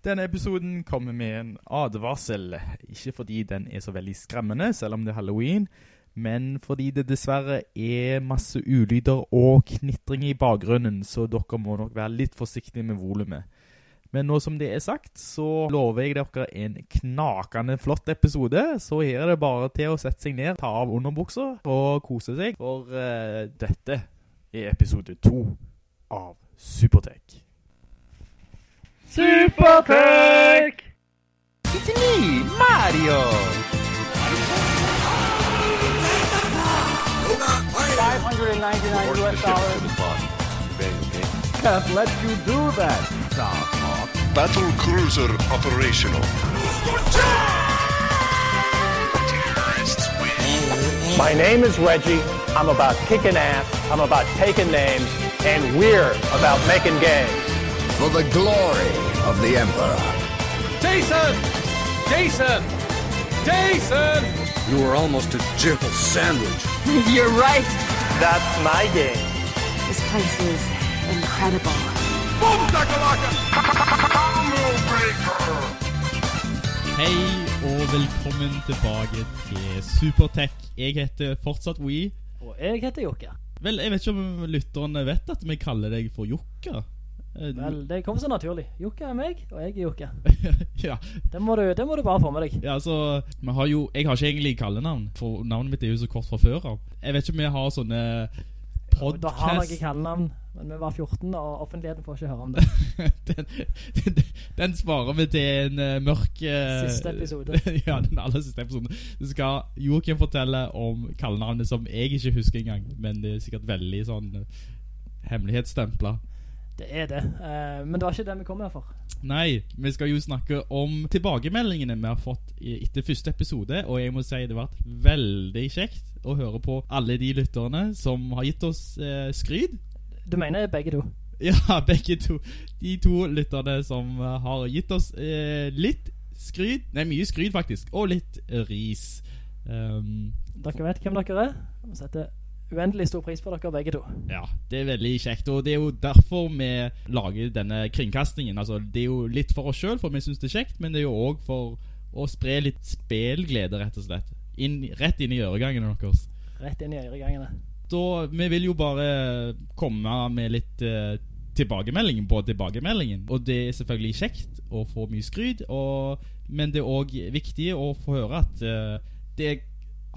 Denne episoden kommer med en advarsel, ikke fordi den er så veldig skremmende, selv om det er Halloween, men fordi det dessverre er masse ulyder og knitring i bakgrunnen, så dere må nok være litt forsiktige med volumet. Men nå som det er sagt, så lover jeg dere en knakende flott episode, så her er det bare til å sette seg ned, ta av underbukser og kose seg, for uh, dette er episode 2 av Supertech. Supertech! It's me, Mario! 599 US dollars. Can't let you do that, Starhawk. Battle cruiser operational. My name is Reggie. I'm about kicking ass. I'm about taking names. And we're about making games. For the glory of the Emperor. Jason! Jason! Jason! You were almost a jibble sandwich. You're right. That's my game. This place is incredible. Hei og velkommen tilbake til Supertech. Jeg heter fortsatt We. Og jeg heter Jokke. Vel, jeg vet ikke om lytterne vet at vi kaller deg for Jokka. Eh, Vel, det kom så naturlig. Jokke er meg, og jeg er Jokke. ja, Det må du, det må du bare få med deg. ja, altså, har jo, jeg har ikke egentlig kallenavn, for navnet mitt er jo så kort fra før. Jeg vet ikke om vi har sånne Og Da har jeg kallenavn, men vi var 14, og offentligheten får ikke høre om det. den, den, den sparer vi til en uh, mørk Uh, Siste episode. ja, den aller siste episoden Så skal Joakim fortelle om kallenavnet Som jeg ikke husker engang Men det er sikkert veldig sånn Hemmelighetsstempla Det er det. Uh, men det var ikke det vi kom her for. Nei, vi skal jo snakke om tilbakemeldingene vi har fått etter første episode Og jeg må si det har vært veldig kjekt Å høre på alle de lytterne Som har gitt oss uh, skryd. Du mener begge to? Ja, begge to. De to lytterne som eh, har gitt oss uh, litt skryd, nei mye skryd faktisk, og litt ris. Um, Dere vet hvem dere er? Vi setter uendelig stor pris på dere begge to. ja, det er veldig kjekt, og det er jo derfor vi lager denne kringkastingen. Altså, det er jo litt for oss selv, for vi synes det er kjekt, men det er jo også for å spre litt spelglede, rett og slett. Inn, rett inn i øregangene deres. Rett inn i øregangene. Da, vi vil jo bare komme med litt uh, tilbakemelding på tilbakemeldingen. Og det er selvfølgelig kjekt å få mye skryd, og, men det er også viktig å få høre at uh, det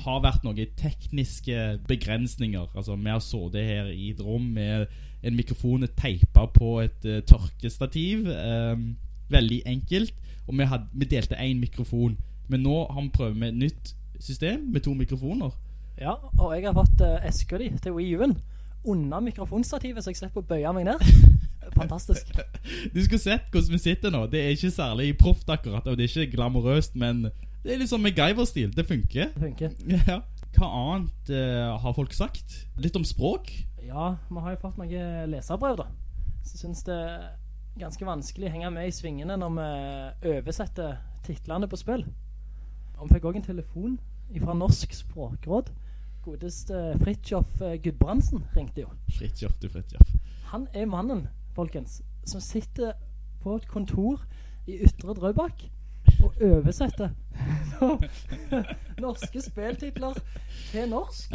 har vært noen tekniske begrensninger. Altså, vi har sittet her i et rom med en mikrofon teipet på et uh, tørkestativ. Um, veldig enkelt. Og vi, had, vi delte en mikrofon. Men nå har vi prøvd med et nytt system med to mikrofoner. Ja, og jeg har fått uh, eska di til Wii U-en under mikrofonstativet, så jeg slipper å bøye meg ned. Fantastisk. Du skulle sett hvordan vi sitter nå Det er ikke særlig proft akkurat Og det er ikke glamorøst Men det er litt sånn MacGyver-stil Det funker Det funker. ja. Hva annet eh, har folk sagt? Litt om språk? Ja, vi har jo fått noen leserbrev da Så jeg synes det er ganske vanskelig å henge med i svingene når vi oversetter titlene på spill Og vi fikk også en telefon fra Norsk Språkråd Godeste Fritjof eh, Gudbrandsen ringte jo Fritjof du Fritjof Han er mannen, folkens, som sitter på et kontor i Ytre Drøbak og oversette norske speltitler til norsk.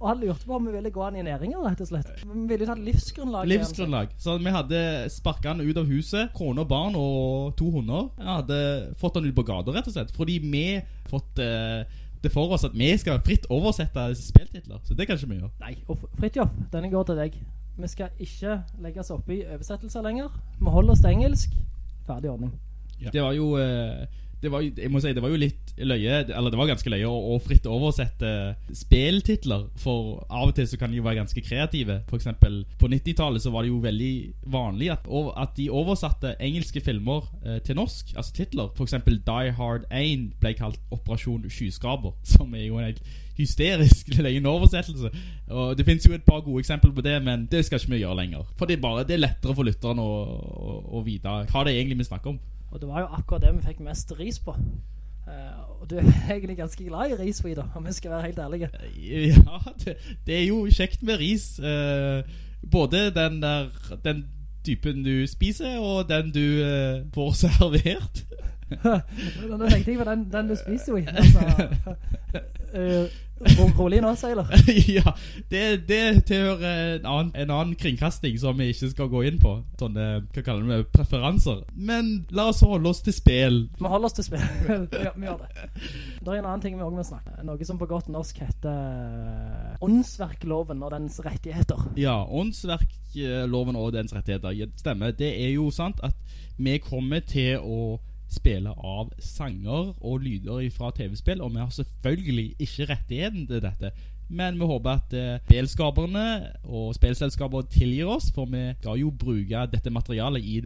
Og han lurte på om vi ville gå han i næringer, rett og slett. Vi ville jo ta livsgrunnlag. Livsgrunnlag Så vi hadde sparket han ut av huset Kone og barn og to hunder Jeg hadde fått han ut på gata rett og slett Fordi vi fått eh, det for oss at vi skal fritt oversette spiltitler Så det kan ikke vi gjøre Nei, og Fritjof, denne går til deg. Vi skal ikke legge oss opp i oversettelser lenger. Vi holder oss til engelsk. Ferdig ordning. Det var jo eh, det var, jeg må si, det var jo litt løye Eller det var ganske løye å, å fritt oversette speltitler For av og til så kan de jo være ganske kreative. For eksempel på 90-tallet så var det jo veldig vanlig At, at de oversatte engelske filmer eh, til norsk Altså titler. For eksempel Die Hard 1 ble kalt Operasjon Skyskraber Som er jo en hysterisk løyende oversettelse. Og det finnes jo et par gode eksempler på det Men det skal ikke vi gjøre lenger. For det er bare, det er lettere for lytteren å, å, å vite Hva det er egentlig vi snakker om Og det var jo akkurat det vi fikk mest ris på. Uh, og du er egentlig ganske glad i ris, Frida, om vi skal være helt ærlige. Ja, det, det er jo kjekt med ris. Uh, både den der Den typen du spiser, og den du uh, får servert. Nå tenkte jeg på den, den du spiser jo i. Altså, rolig nå, Seiler. ja, det, det tilhører en annen, en annen kringkasting som vi ikke skal gå inn på. Sånne, hva kaller vi det, preferanser. Men la oss holde oss til spill. Vi holder oss til spill. ja, vi gjør det. Det er en annen ting vi også må snakke. Noe som på godt norsk heter åndsverkloven og dens rettigheter. Ja, åndsverkloven og dens rettigheter. Det stemmer. Det er jo sant at vi kommer til å spille av sanger og lyder fra TV-spill, og vi har selvfølgelig ikke rettigheten til dette. Men vi håper at eh, spillskaperne og spillselskaper tilgir oss, for vi skal jo bruke dette materialet i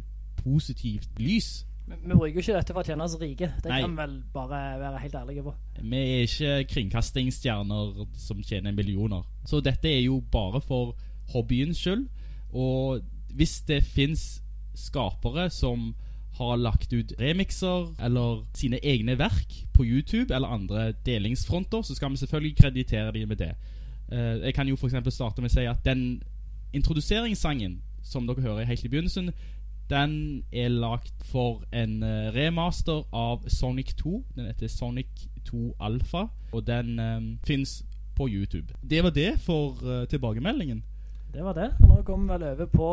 positivt lys. Men vi bruker jo ikke dette for å tjene oss rike. Det Nei. kan vel bare være helt ærlige på. Vi er ikke kringkastingsstjerner som tjener millioner. Så dette er jo bare for hobbyens skyld. Og hvis det fins skapere som har lagt ut remixer eller sine egne verk på YouTube eller andre delingsfronter, så skal vi selvfølgelig kreditere dem med det. Uh, Jeg kan jo for eksempel starte med å si at den introduseringssangen som dere hører helt i begynnelsen, den er lagt for en eh, remaster av Sonic 2. Den heter Sonic 2 Alpha, og den um, fins på YouTube. Det var det for uh, tilbakemeldingen. Det var det. Og nå kommer vi vel over på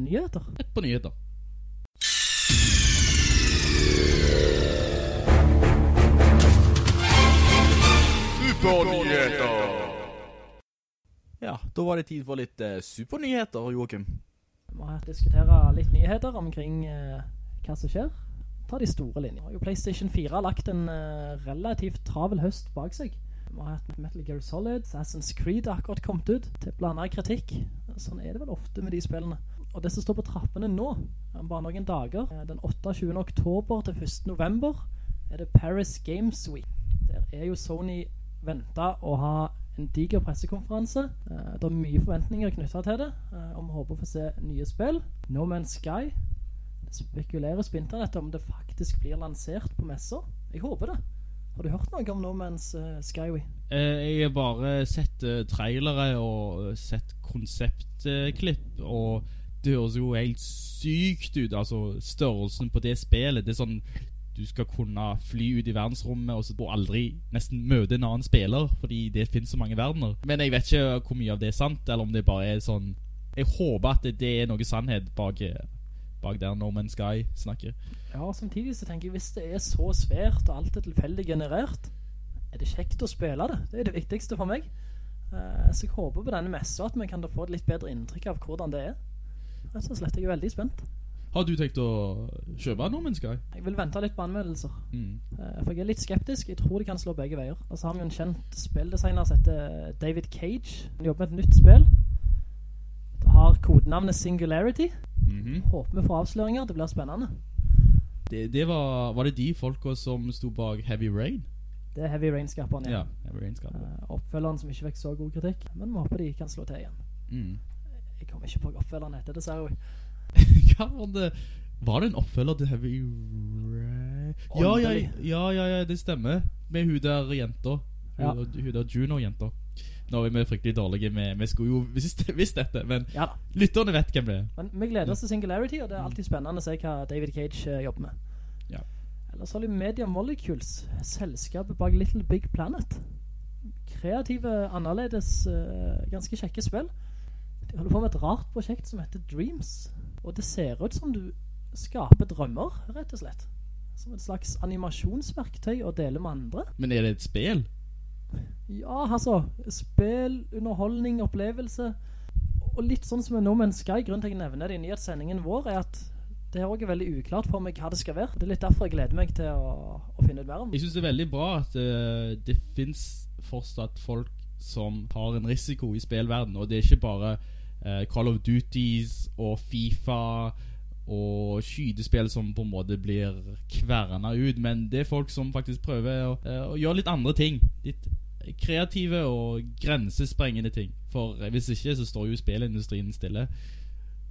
nyheter. Rett på nyheter. Supernyheter! Ja, da var det tid for litt eh, supernyheter, Joakim. Vi må diskutere litt nyheter omkring eh, hva som skjer. Ta de store linjene. Jo PlayStation 4 har lagt en eh, relativt travel høst bak seg. Vi har hatt Metal Gear Solid, Assassin's Creed har akkurat kommet ut til blandet kritikk. Sånn er det vel ofte med de spillene. Og det som står på trappene nå, bare noen dager, eh, den 28. oktober til 1. november, er det Paris Games Week. Der er jo Sony ventet å ha en diger pressekonferanse. Eh, det er mye forventninger knyttet til det, eh, og vi håper å få se nye spill. No Man's Sky. Det spekuleres på internett om det faktisk blir lansert på messer. Jeg håper det. Har du hørt noe om No Man's Skyway? Jeg har bare sett trailere og sett konseptklipp, og det høres jo helt sykt ut. Altså, størrelsen på det spillet. Det er sånn du skal kunne fly ut i verdensrommet og så og aldri nesten møte en annen spiller, fordi det finnes så mange verdener. Men jeg vet ikke hvor mye av det er sant, eller om det bare er sånn Jeg håper at det, er noe sannhet bak, bak der No Man's Sky snakker. Ja, samtidig så tenker jeg hvis det er så svært og alt er tilfeldig generert, er det kjekt å spille det. Det er det viktigste for meg. Eh, så jeg håper på denne messa at vi kan få et litt bedre inntrykk av hvordan det er. Rett og slett, jeg er veldig spent. Har du tenkt å kjøpe No Man's Sky? Jeg vil vente litt på anmeldelser. Mm. Eh, For jeg er litt skeptisk. Jeg tror de kan slå begge veier. Og så har vi en kjent spilldesigner som heter David Cage. Han jobber med et nytt spill. Det har kodenavnet Singularity. Mhm. Håper vi får avsløringer. Det blir spennende. det, det var, var det de folka som sto bak Heavy Rain? Det er Heavy Rain-skaperen Ja, ja Heavy Rain skal. Eh, Oppfølgeren som ikke vekk så god kritikk. Men vi håper de kan slå til igjen. Mm. Jeg kommer ikke på hva oppfølgeren heter, dessverre. Hva var det? Var det en oppfølger til Heavy Rain? Ja, ja, ja, ja, ja, det stemmer. Med hun der jenta. Hun, Ja. hun der Juno-jenta. Nå er vi fryktelig dårlige med Vi skulle jo visst, visst dette, men Ja lytterne vet hvem det er. Men vi gleder oss til Singularity, og det er alltid spennende å se hva David Cage uh, jobber med. Ja. Ellers har vi Media Molecules, selskapet bak Little Big Planet. Kreative, annerledes, uh, ganske kjekke spill. De holder på med et rart prosjekt som heter Dreams. Og det ser ut som du skaper drømmer, rett og slett. Som et slags animasjonsverktøy å dele med andre. Men er det et spel? Ja, altså, Spel, underholdning, opplevelse Og litt sånn som med No Man's Sky Grunnen til at jeg nevner det i nyhetssendingen vår Er at det er også veldig uklart for meg hva det skal være Det er litt derfor jeg gleder meg til å, å finne ut mer om Jeg synes det er veldig bra at uh, det finnes fortsatt folk som har en risiko i spillverden, og det er ikke bare eh, Call of Duties og FIFA og skydespill som på en måte blir kverna ut, men det er folk som faktisk prøver å, eh, å gjøre litt andre ting. Litt kreative og grensesprengende ting. For eh, hvis ikke så står jo spillindustrien stille.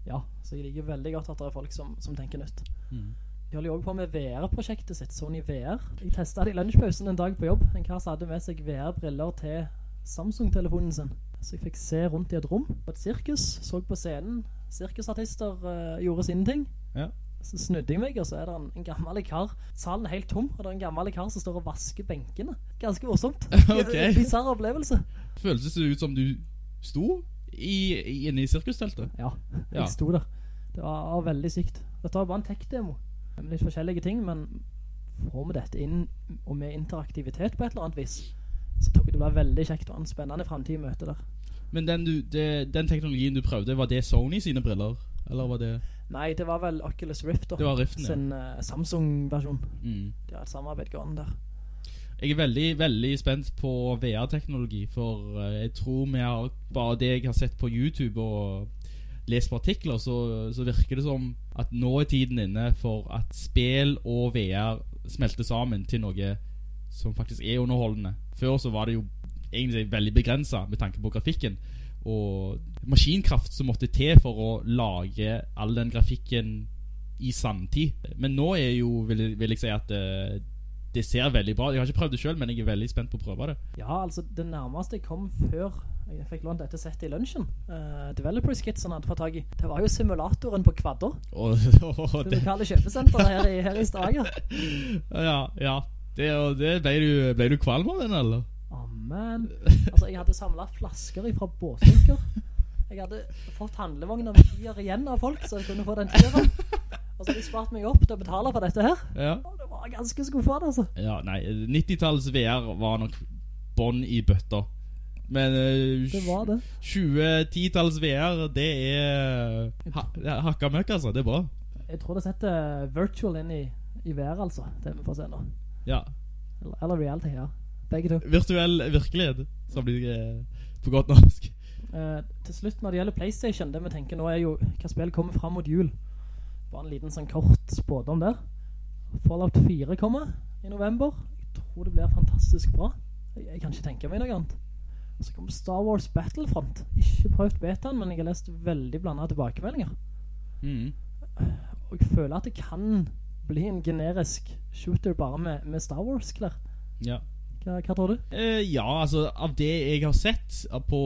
Ja, så jeg liker veldig godt at det er folk som, som tenker nytt Mm. De holder jo også på med VR-prosjektet sitt, Sony VR Jeg testet det i lunsjpausen en dag på jobb En kar som hadde med seg VR-briller til Samsung-telefonen sin Så jeg fikk se rundt i et rom På et sirkus, så på scenen Sirkusartister uh, gjorde sine ting. Ja. Så snudde jeg meg, og så er det en, en gammel kar. Salen er helt tom, og det er en gammel kar som står og vasker benkene. Ganske morsomt. Ok. Bizarre opplevelse. Føltes det ut som du sto i, i, inne i sirkusteltet? Ja, jeg Ja. sto der. Det var, var veldig sykt. Dette var bare en tech-demo. Litt forskjellige ting, men får vi dette inn, og med interaktivitet på et eller annet vis, så tror jeg det blir veldig kjekt og en spennende fremtid møte der. Men den, du, det, den teknologien du prøvde, var det Sony sine briller? Eller var det... Nei, det var vel Oculus Rift da. Det var Riften, ja. Sin uh, Samsung-versjon. Mm. De har et samarbeid gående der. Jeg er veldig, veldig spent på VR-teknologi, for uh, jeg tror vi har, bare det jeg har sett på YouTube og lest på artikler, så, så virker det som at nå er tiden inne for at spel og VR smelter sammen til noe som faktisk er underholdende. Før så var det jo egentlig veldig begrenset med tanke på grafikken, og maskinkraft som måtte til for å lage all den grafikken i samtid. Men nå er jo, vil, vil jeg si at eh, det ser veldig bra Jeg har ikke prøvd det selv, men jeg er veldig spent på å prøve det. Ja, altså det nærmeste jeg kom før jeg fikk lånt dette settet i lunsjen, uh, Developers Kit som hadde fått tag i, det var jo simulatoren på Kvadder. oh, oh, Det det, lokale kjøpesenteret her i, her i Stager ja, ja. Det, det ble, du, ble du kvalm av den, eller? Amen. Altså, jeg hadde samlet flasker fra båsdunker. Jeg hadde fått handlevogn av tider igjen av folk, så jeg kunne få den tieren. Og så hadde jeg spart meg opp til å betale for dette her. Ja. Og det var ganske skuffet, altså. Ja, nei, 90-talls VR var nok bånd i bøtter. Men uh, Det var det. 2010-talls VR, det er ha, hakka møkk, altså. Det er bra. Jeg tror det setter virtual inn i, i VR, altså. Det vi får se nå. Ja. Eller, eller reality, ja. Begge to. Virtuell virkelighet, som blir eh, på godt norsk. Eh, til slutt, når det gjelder Playstation, det vi tenker nå er jo hva spill kommer frem mot jul. Bare en liten sånn kort spådom der. Fallout 4 kommer i november. Jeg tror det blir fantastisk bra. Jeg, jeg kan ikke tenke meg noe annet. Og så kommer Star Wars Battlefront. Ikke prøvd betaen, men jeg har lest veldig blandet tilbakemeldinger. Mm. Og jeg føler at det kan bli en generisk shooter bare med, med Star Wars-klær. Ja. Hva, hva tror du? Eh, ja, altså Av det jeg har sett på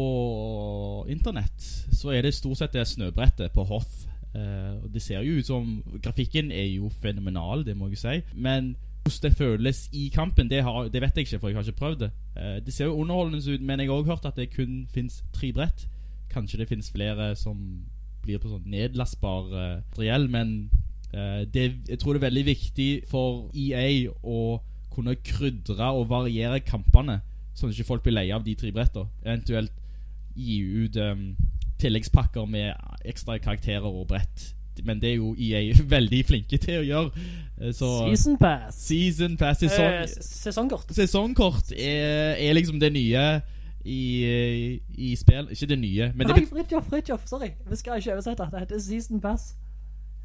internett, så er det stort sett det snøbrettet på Hoth. Eh, det ser jo ut som Grafikken er jo fenomenal, det må jeg si. Men hvordan det føles i kampen, det, har, det vet jeg ikke, for jeg har ikke prøvd det. Eh, det ser jo underholdende ut, men jeg har også hørt at det kun finnes tre brett. Kanskje det finnes flere som blir på sånn nedlastbar materiell, men eh, det, jeg tror det er veldig viktig for EA å kunne krydre og variere kampene, sånn at ikke folk blir leie av de tre bretter. Eventuelt gi ut um, tilleggspakker med ekstra karakterer og brett. Men det er jo EA veldig flinke til å gjøre. Eh, Så Season Pass. Season Pass sesong, Eh, sesongkort. Sesongkort er, er liksom det nye i, i spill. Ikke det nye, men Nei, Fridtjof, Fridtjof, sorry. Vi skal ikke oversette. Det heter Season Pass.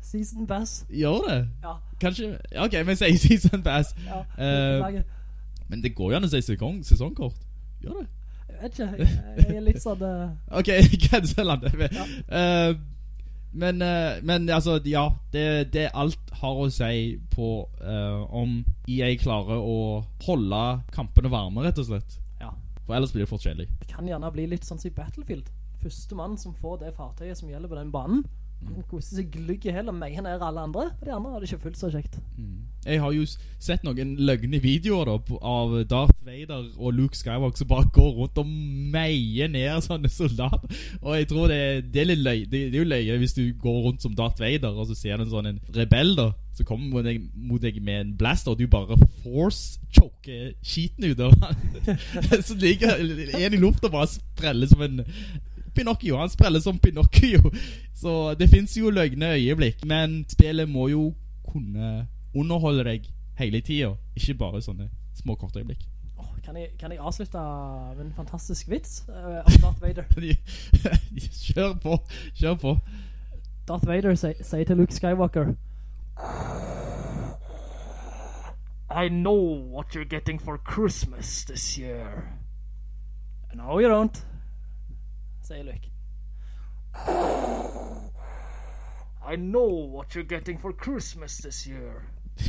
Season Pass. gjør det. Ja. Kanskje ja, Ok, vi sier Season Pass. Ja, uh, men det går jo an å si sesong, sesongkort. Gjør det? Jeg vet ikke, jeg, jeg er litt sånn uh... Ok, cancel han det. Eh, men, uh, men altså, ja, det, det alt har å si på om EA klarer å holde kampene varme, rett og slett. Ja. For ellers blir det fort kjedelig. Det kan gjerne bli litt sånn som i Battlefield. Første mann som får det fartøyet som gjelder på den banen. Han koser seg glugg i hel og meier ned alle andre. Og de andre har det ikke fullt så kjekt. Jeg har jo sett noen løgne videoer da av Darth Vader og Luke Skywalker som bare går rundt og meier ned sånne soldater. Og jeg tror det, det er litt løy. Det, det er jo løye hvis du går rundt som Darth Vader og så ser du en sånn en rebell da, som kommer mot deg, mot deg med en blaster, og du bare force-choker skiten ut av han. så ligger en i lufta og bare spreller som en Pinocchio. Han spreller som Pinocchio. Så det finnes jo løgne øyeblikk, men spillet må jo kunne underholde deg hele tida, ikke bare sånne små korte øyeblikk. Kan, jeg, kan jeg avslutte med en fantastisk vits uh, om Darth Vader? Kjør på, kjør på. Darth Vader sier til Luke Skywalker I know what you're getting for Christmas this year. No, you don't, sier Luke. I know what you're getting for Christmas this year.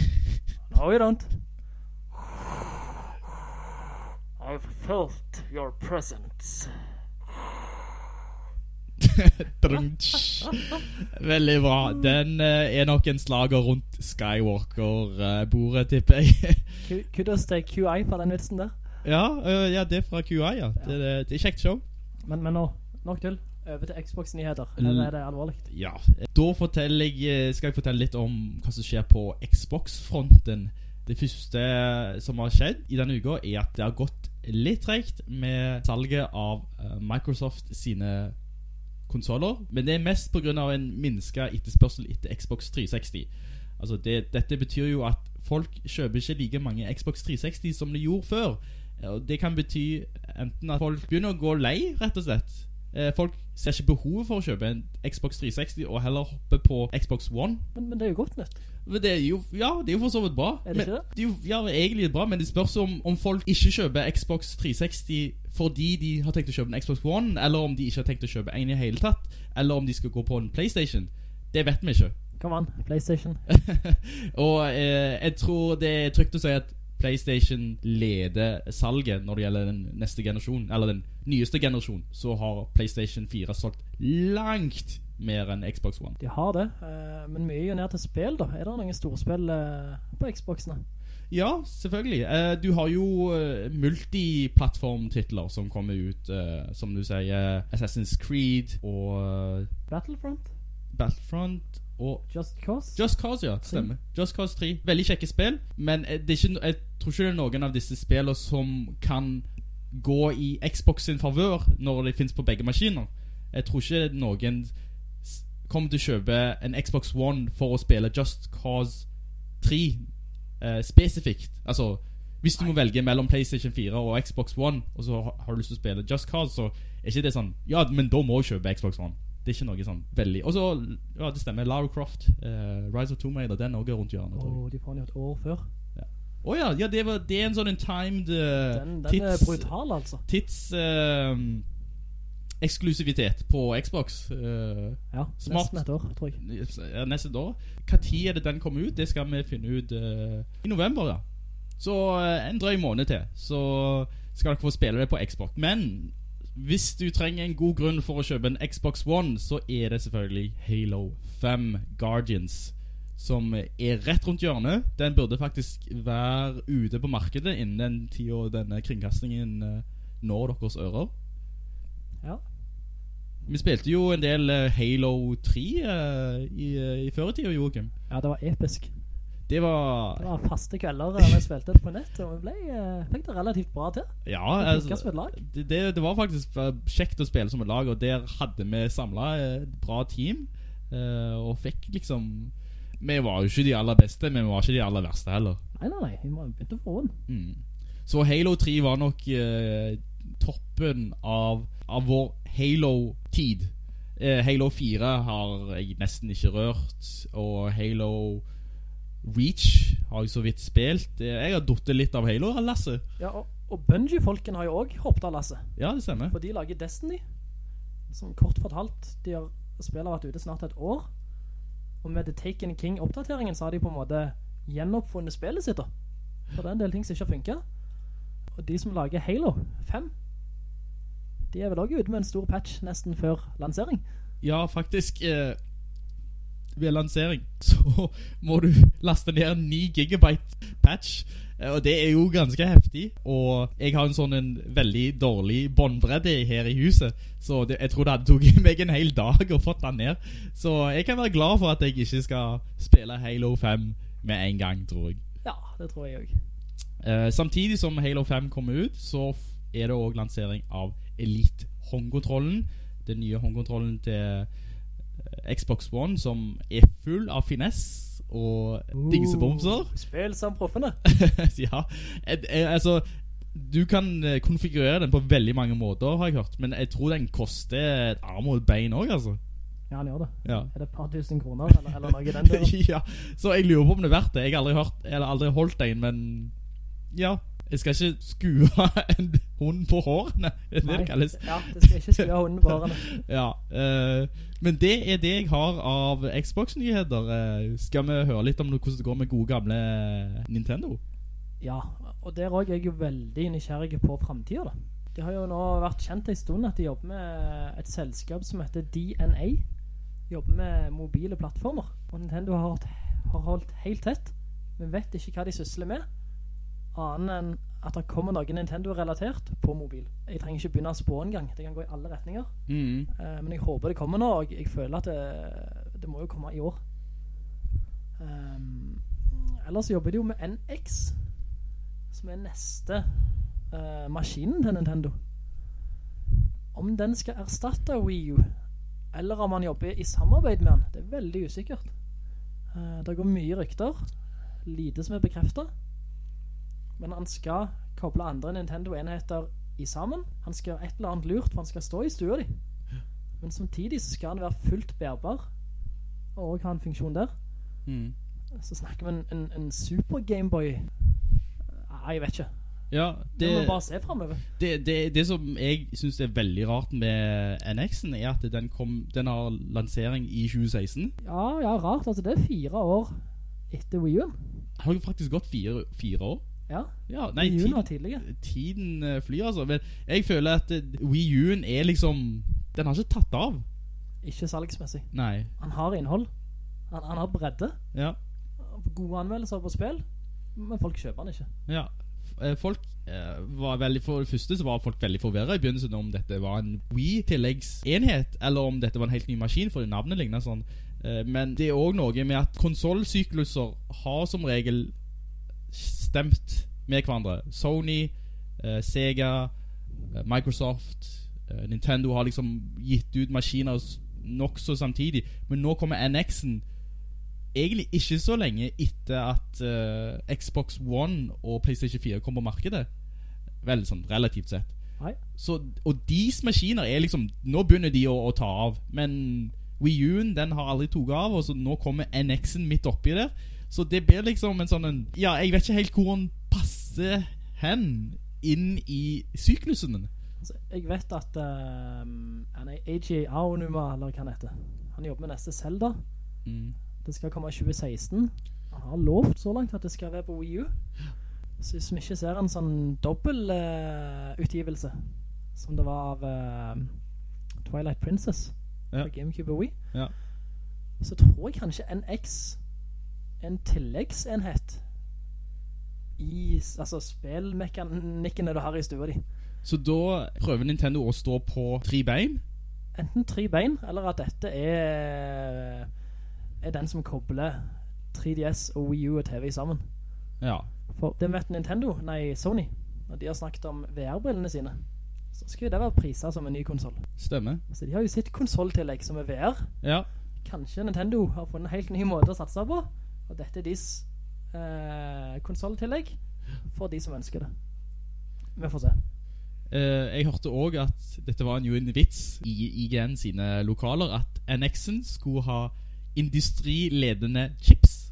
No, you don't. I've felt your presence. Veldig bra. Den eh, er nok en slager rundt Skywalker-bordet, tipper jeg. Ku- Kudos til QI for den vitsen der. ja, eh, ja, det er fra QI, ja. Det, det, det er kjekt show. Men, men nå, nok tull. Over til Xbox-nyheter. Her er det alvorlig. Ja. Da jeg, skal jeg fortelle litt om hva som skjer på Xbox-fronten. Det første som har skjedd i denne uka, er at det har gått litt tregt med salget av eh, Microsoft sine konsoler. Men det er mest pga. en minska etterspørsel etter Xbox 360. Altså det, dette betyr jo at folk kjøper ikke like mange Xbox 360 som de gjorde før. Det kan bety enten at folk begynner å gå lei, rett og slett. Eh, Folk ser ikke behovet for å kjøpe en Xbox 360 og heller hoppe på Xbox One. Men, men det er jo godt nytt. Men det er jo, ja, det er jo for så vidt bra. Er det men, ikke det? det er jo, ja, egentlig bra, men det spørs om, om folk ikke kjøper Xbox 360 fordi de har tenkt å kjøpe en Xbox One, eller om de ikke har tenkt å kjøpe en i hele tatt, eller om de skal gå på en PlayStation. Det vet vi ikke. Kom an, PlayStation. og eh, jeg tror det er trygt å si at PlayStation leder salget når det gjelder den neste generasjonen, eller den nyeste generasjon. Så har PlayStation 4 solgt langt mer enn Xbox One. De har det, eh, men mye jo ned til spill, da. Er det noen storspill spill på Xboxene? Ja, selvfølgelig. Eh, du har jo eh, multiplattformtitler som kommer ut, eh, som du sier, Assassin's Creed og eh, Battlefront? Battlefront og Just Cause? Just Cause, ja. Stemmer. Just Cause 3. Veldig kjekke spill, men eh, det ikke, jeg tror ikke det er noen av disse spillene som kan gå i Xbox sin favør når det finnes på begge maskiner. Jeg tror ikke noen kommer til å kjøpe en Xbox One for å spille Just Cause 3 eh, spesifikt. Altså, hvis du må velge mellom PlayStation 4 og Xbox One, og så har- du lyst til å spille Just Cause, så er ikke det sånn Ja, men da må jeg kjøpe Xbox One. Det er ikke noe sånn veldig Og så, ja, det stemmer. Lara Croft, eh, Rise of Tomb Raider, den er også rundt hjørnet. Åh, de får den jo et år før. Å ja, ja det, var, det er en sånn en timed uh, Den, den er brutal, altså. Tids uh, eksklusivitet på Xbox. Uh, Ja, smart. nesten et år, tror jeg. ja, neste år. Hva tid er det den kommer ut? Det skal vi finne ut eh, i november, ja. Så en drøy måned til, så skal dere få spille det på Xbox. Men hvis du trenger en god grunn for å kjøpe en Xbox One, så er det selvfølgelig Halo 5 Guardians. Som er rett rundt hjørnet. Den burde faktisk være ute på markedet innen den tida denne kringkastingen eh, når deres ører. Ja. Vi spilte jo en del eh, Halo 3 uh, i, eh, i føretida, Joakim. ja, det var episk. Det var Det var faste kvelder da vi spilte det på nett, og vi ble, fikk det relativt bra til. Ja, altså, det, det, det var faktisk kjekt å spille som et lag, og der hadde vi samla et bra team. uh, og fikk liksom Vi var jo ikke de aller beste, men vi var ikke de aller verste heller. Nei, nei, nei, vi å få den. Mm. Så Halo 3 var nok eh, toppen av, av vår Halo-tid. Eh, Halo 4 har jeg nesten ikke rørt, og Halo Reach har jeg så vidt spilt. Eh, Jeg har duttet litt av Halo, Lasse. Ja, og, og Bungie-folken har jo også hoppet av Lasse. Ja, det stemmer. For de lager Destiny. Som kort fortalt, de har spillet vært ute snart et år. Og med The Taken King-oppdateringen så har de på en måte gjenoppfunnet spillet sitt da. For det er en del ting som ikke har funket. Og de som lager Halo 5, de er vel også ute med en stor patch nesten før lansering. Ja, faktisk eh, Ved lansering så må du laste ned en 9 gigabyte patch. Eh, Og det er jo ganske heftig. Og jeg har en sånn en veldig dårlig båndbredde her i huset, så det, jeg tror det hadde tog meg en hel dag å få den ned. Så jeg kan være glad for at jeg ikke skal spille Halo 5 med en gang, tror jeg. Ja, det tror jeg også. Uh, samtidig som Halo 5 kommer ut, så er det også lansering av Elite håndkontrollen. Den nye håndkontrollen til Xbox One, som er full av finesse og dingsebomser. Uh, Spill som proffene. ja, eh, altså Du kan eh, konfigurere den på veldig mange måter, har jeg hørt. Men jeg tror den koster et arm og et bein også, altså. Ja, han gjør det. Ja. Er det et par tusen kroner, eller, eller noe i den døren? ja, så jeg lurer på om det er verdt det. Jeg har aldri hørt Eller aldri holdt en, men Ja. Jeg skal ikke skue en hund på hårene. Det Nei, det. Ja, du skal ikke skue hunden på hårene. Ja, uh, men det er det jeg har av Xbox-nyheter. Eh, skal vi høre litt om hvordan det går med gode gamle Nintendo? Ja, og der også er jeg jo veldig nysgjerrig på fremtiden da. De har jo nå vært kjent en stund at de jobber med et selskap som heter DNA. Jobber med mobile plattformer. Og Nintendo har, har holdt helt tett. Vi vet ikke hva de sysler med, annet enn at det kommer noe Nintendo-relatert på mobil. Jeg trenger ikke begynne å spå en gang. Det kan gå i alle retninger. Mm. Uh, men jeg håper det kommer nå, og jeg føler at det, det må jo komme i år. Um, ellers jobber de jo med NX, som er neste uh, maskinen til Nintendo. Om den skal erstatte Wii U, eller om han jobber i samarbeid med den, det er veldig usikkert. Uh, det går mye rykter, lite som er bekreftet. Men han skal koble andre Nintendo-enheter i sammen. Han skal gjøre et eller annet lurt, for han skal stå i stua di. Men samtidig så skal han være fullt bærbar, og ha en funksjon der. Mm. Så snakker vi en, en, en Super Gameboy. Nei, jeg vet ikke. Ja, Det må bare se fremover. det, det, det som jeg synes er veldig rart med NX-en, er at den, kom, den har lansering i 2016. Ja, ja, rart. Altså, det er fire år etter Wii U. Har jo faktisk gått fire, fire år. Ja, Ja, nei, Wii U var tiden, tidligere. tiden eh, flyr altså. Men jeg føler at eh, Wii U-en er liksom, den har ikke tatt av. Ikke salgsmessig. Nei, Han har innhold. Han, han har bredde. ja. Gode anmeldelser på spill, men folk kjøper han ikke. Ja, eh, folk var veldig For det første så var folk veldig forvirret i begynnelsen om dette var en Wii-tilleggsenhet, eller om dette var en helt ny maskin, for navnet ligner sånn. Men det er også noe med at konsolsykluser har som regel stemt med hverandre. Sony, eh, Sega, eh, Microsoft, eh, Nintendo har liksom gitt ut maskiner nokså samtidig. Men nå kommer NX-en egentlig ikke så lenge etter at uh, Xbox One og PlayStation 4 kom på markedet. Vel, sånn relativt sett. Så, og deres maskiner er liksom Nå begynner de å, å ta av. Men Wii U-en den har aldri tatt av, og så nå kommer NX-en midt oppi der. Så det blir liksom en sånn en, Ja, jeg vet ikke helt hvor den passer hen inn i syklusen. Altså, jeg vet at um, han er AJ Aonuma, eller hva han heter. Han jobber med neste Zelda. Mm. Det skal komme i 2016. Han har lovt så langt at det skal være på Wii U. Så hvis vi ikke ser en sånn dobbel uh, utgivelse, som det var av uh, Twilight Princess Ja. på GameCube og Wii, Ja. så tror jeg kanskje NX en tilleggsenhet i altså spillmekanikkene du har i stua di. Så da prøver Nintendo å stå på tre bein. Enten tre bein, eller at dette er, er den som kobler 3DS og Wii U og TV sammen. Ja. For det vet Nintendo, nei Sony, når de har snakket om VR-brillene sine, så skulle det være priser som en ny konsol. Stemmer. Så de har jo sitt konsoltillegg som er VR. Ja. Kanskje Nintendo har funnet en helt ny måte å satse på, og dette er deres eh, konsoltillegg for de som ønsker det. Vi får se. Eh, jeg hørte også at dette var en, jo en vits i IGN sine lokaler, at NX-en skulle ha industriledende chips.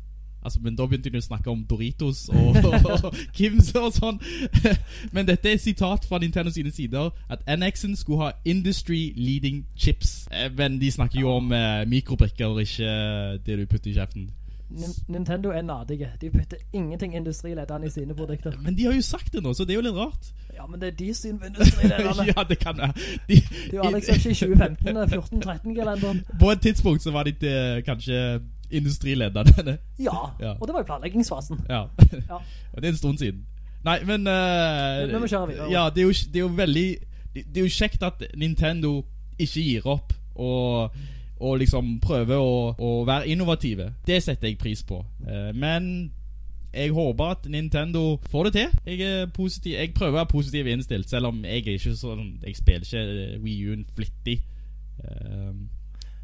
Altså, men da begynte de å snakke om Doritos og, og Kims og sånn. men dette er sitat fra Nintendo sine sider, at NX-en skulle ha industry leading chips. Eh, men de snakker jo om eh, mikrobrikker, ikke eh, det du putter i kjeften. Nin Nintendo er nadige. De putter ingenting industrilederne i sine produkter. Men de har jo sagt det nå, så det er jo litt rart. Ja, men det er de syn på industrilederne. ja, det kan jeg. De, Det var liksom ikke i 2015, 14-13-kalenderen. På et tidspunkt så var de til, kanskje industrilederne. Ja, Ja. og det var jo planleggingsfasen. ja. Ja. Og det er en stund siden. Nei, men eh, Vi må kjøre videre. Ja, det er, jo, det er jo veldig det, det er jo kjekt at Nintendo ikke gir opp og, og liksom prøver å, å være innovative. Det setter jeg pris på. Eh, men jeg håper at Nintendo får det til. Jeg er positiv Jeg prøver å være positiv innstilt, selv om jeg er ikke sånn Jeg spiller ikke Wii U-en flittig. Eh,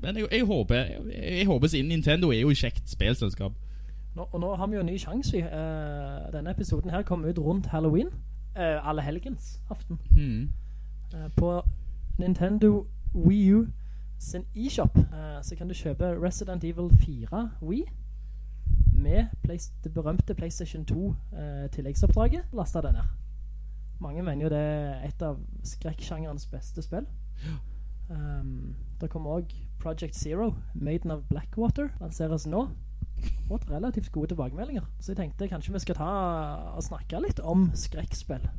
men jeg, jeg håper jeg, jeg håper siden Nintendo er jo et kjekt spillselskap. Nå, og nå har vi jo en ny sjanse. Uh, Eh, denne episoden her kommer ut rundt Halloween. Uh, alle helgens aften. Hmm. Uh, på Nintendo Wii U sin e-shop eh, så kan du kjøpe Resident Evil 4 Wii med det berømte PlayStation 2 eh. Lasta den her. Mange mener jo det er et av skrekksjangerens beste spill. Um, det kommer også Project Zero, Maiden of Blackwater, lanseres nå. Fått relativt gode tilbakemeldinger. Så jeg tenkte kanskje vi skal ta og snakke litt om skrekkspill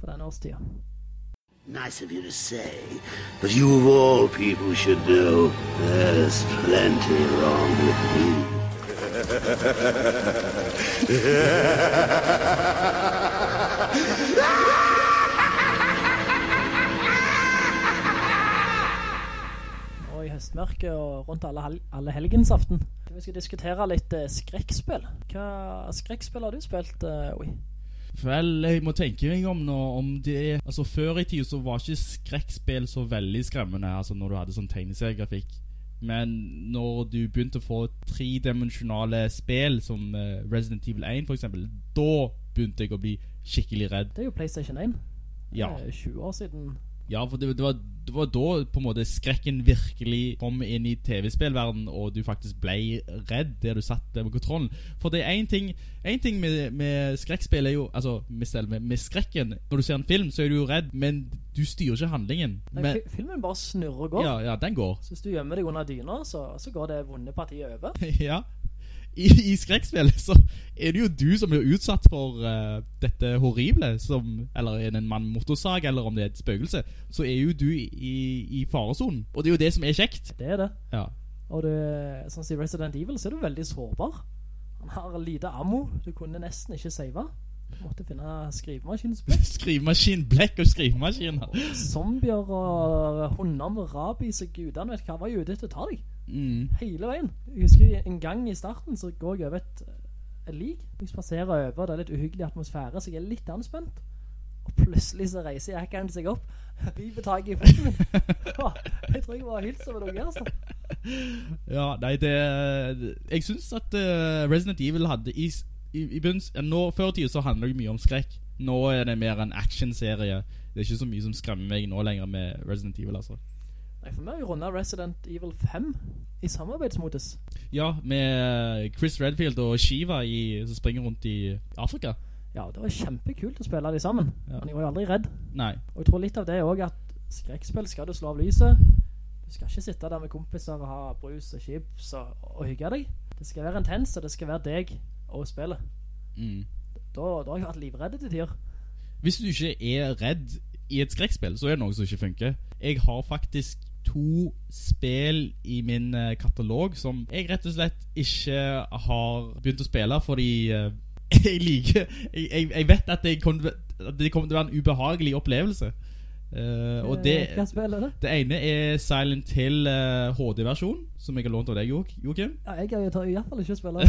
på denne årstida. Nice of you to say, but you of all people should know there's plenty wrong with me. Og i høstmørket og rundt alle, hel alle helgensaften. Vi skal diskutere litt eh, skrekkspill. Hva skrekkspill har du spilt, eh, Oi? Vel, jeg må tenke meg om nå om det Altså Før i tida så var ikke skrekkspill så veldig skremmende, altså når du hadde sånn tegneseriegrafikk. Men når du begynte å få tredimensjonale spill, som eh, Resident Evil 1 for eksempel, da begynte jeg å bli skikkelig redd. Det er jo PlayStation 1. Ja. Det er 20 år siden. Ja, for det, det, var, det var da på en måte skrekken virkelig kom inn i TV-spillverden, og du faktisk ble redd der du satt der med kontrollen. For det er en ting, en ting med, med skrekkspill er jo, altså med, med skrekken, når du ser en film så er du jo redd, men du styrer ikke handlingen. Nei, Men, fi- filmen bare snurrer og går. ja, ja, den går. Så hvis du gjemmer deg under dyna, så, så går det vonde partiet over. ja. I, I skrekkspill så er det jo du som blir utsatt for uh, dette horrible, som, eller er det en mann motorsag, eller om det er et spøkelse, så er jo du i, i farezonen. Og det er jo det som er kjekt. Det er det. Ja. Og du, sånn som i Resident Evil, så er du veldig sårbar. Han har lite ammo. Du kunne nesten ikke save. Du måtte finne skrivemaskinsplikk. skrivemaskinblekk og skrivemaskiner. Zombier og hunder med rabies og gudene vet hva var jo ute til å ta deg. Mm. Hele veien. Jeg husker en gang i starten så går jeg over et, et lik. Jeg passerer over, det er litt uhyggelig atmosfære, så jeg er litt anspent. Og plutselig så reiser jackeren seg opp. River tak i foten. Jeg tror jeg var helt som en unge, altså. Ja, nei, det Jeg synes at uh, Resident Evil hadde i, i, i bunns, nå, Før tid så handler det mye om skrekk. Nå er det mer en action-serie. Det er ikke så mye som skremmer meg nå lenger med Resident Evil. altså Nei, for meg har jo rundet Resident Evil 5 i samarbeidsmodus. Ja, med Chris Redfield og Shiva i, som springer rundt i Afrika. Ja, det var kjempekult å spille de sammen. Ja. Men jeg var jo aldri redd. Nei. Og jeg tror litt av det er også at skrekspill skal du slå av lyset. Du skal ikke sitte der med kompiser og ha brus og chips og, og hygge deg. Det skal være intens, og det skal være deg og spillet. Mm. Da, da har jeg vært livredd til tider. Hvis du ikke er redd i et skrekspill, så er det noe som ikke funker. Jeg har faktisk to spill i min eh, katalog som jeg rett og slett ikke har begynt å spille fordi eh, jeg liker jeg, jeg, jeg vet at det kommer, at det kommer til å være en ubehagelig opplevelse. Uh, og det, det? ene er Silent Hill uh, HD-versjon, som jeg har lånt av deg, Joakim. Ja, jeg tar i hvert fall ikke spille.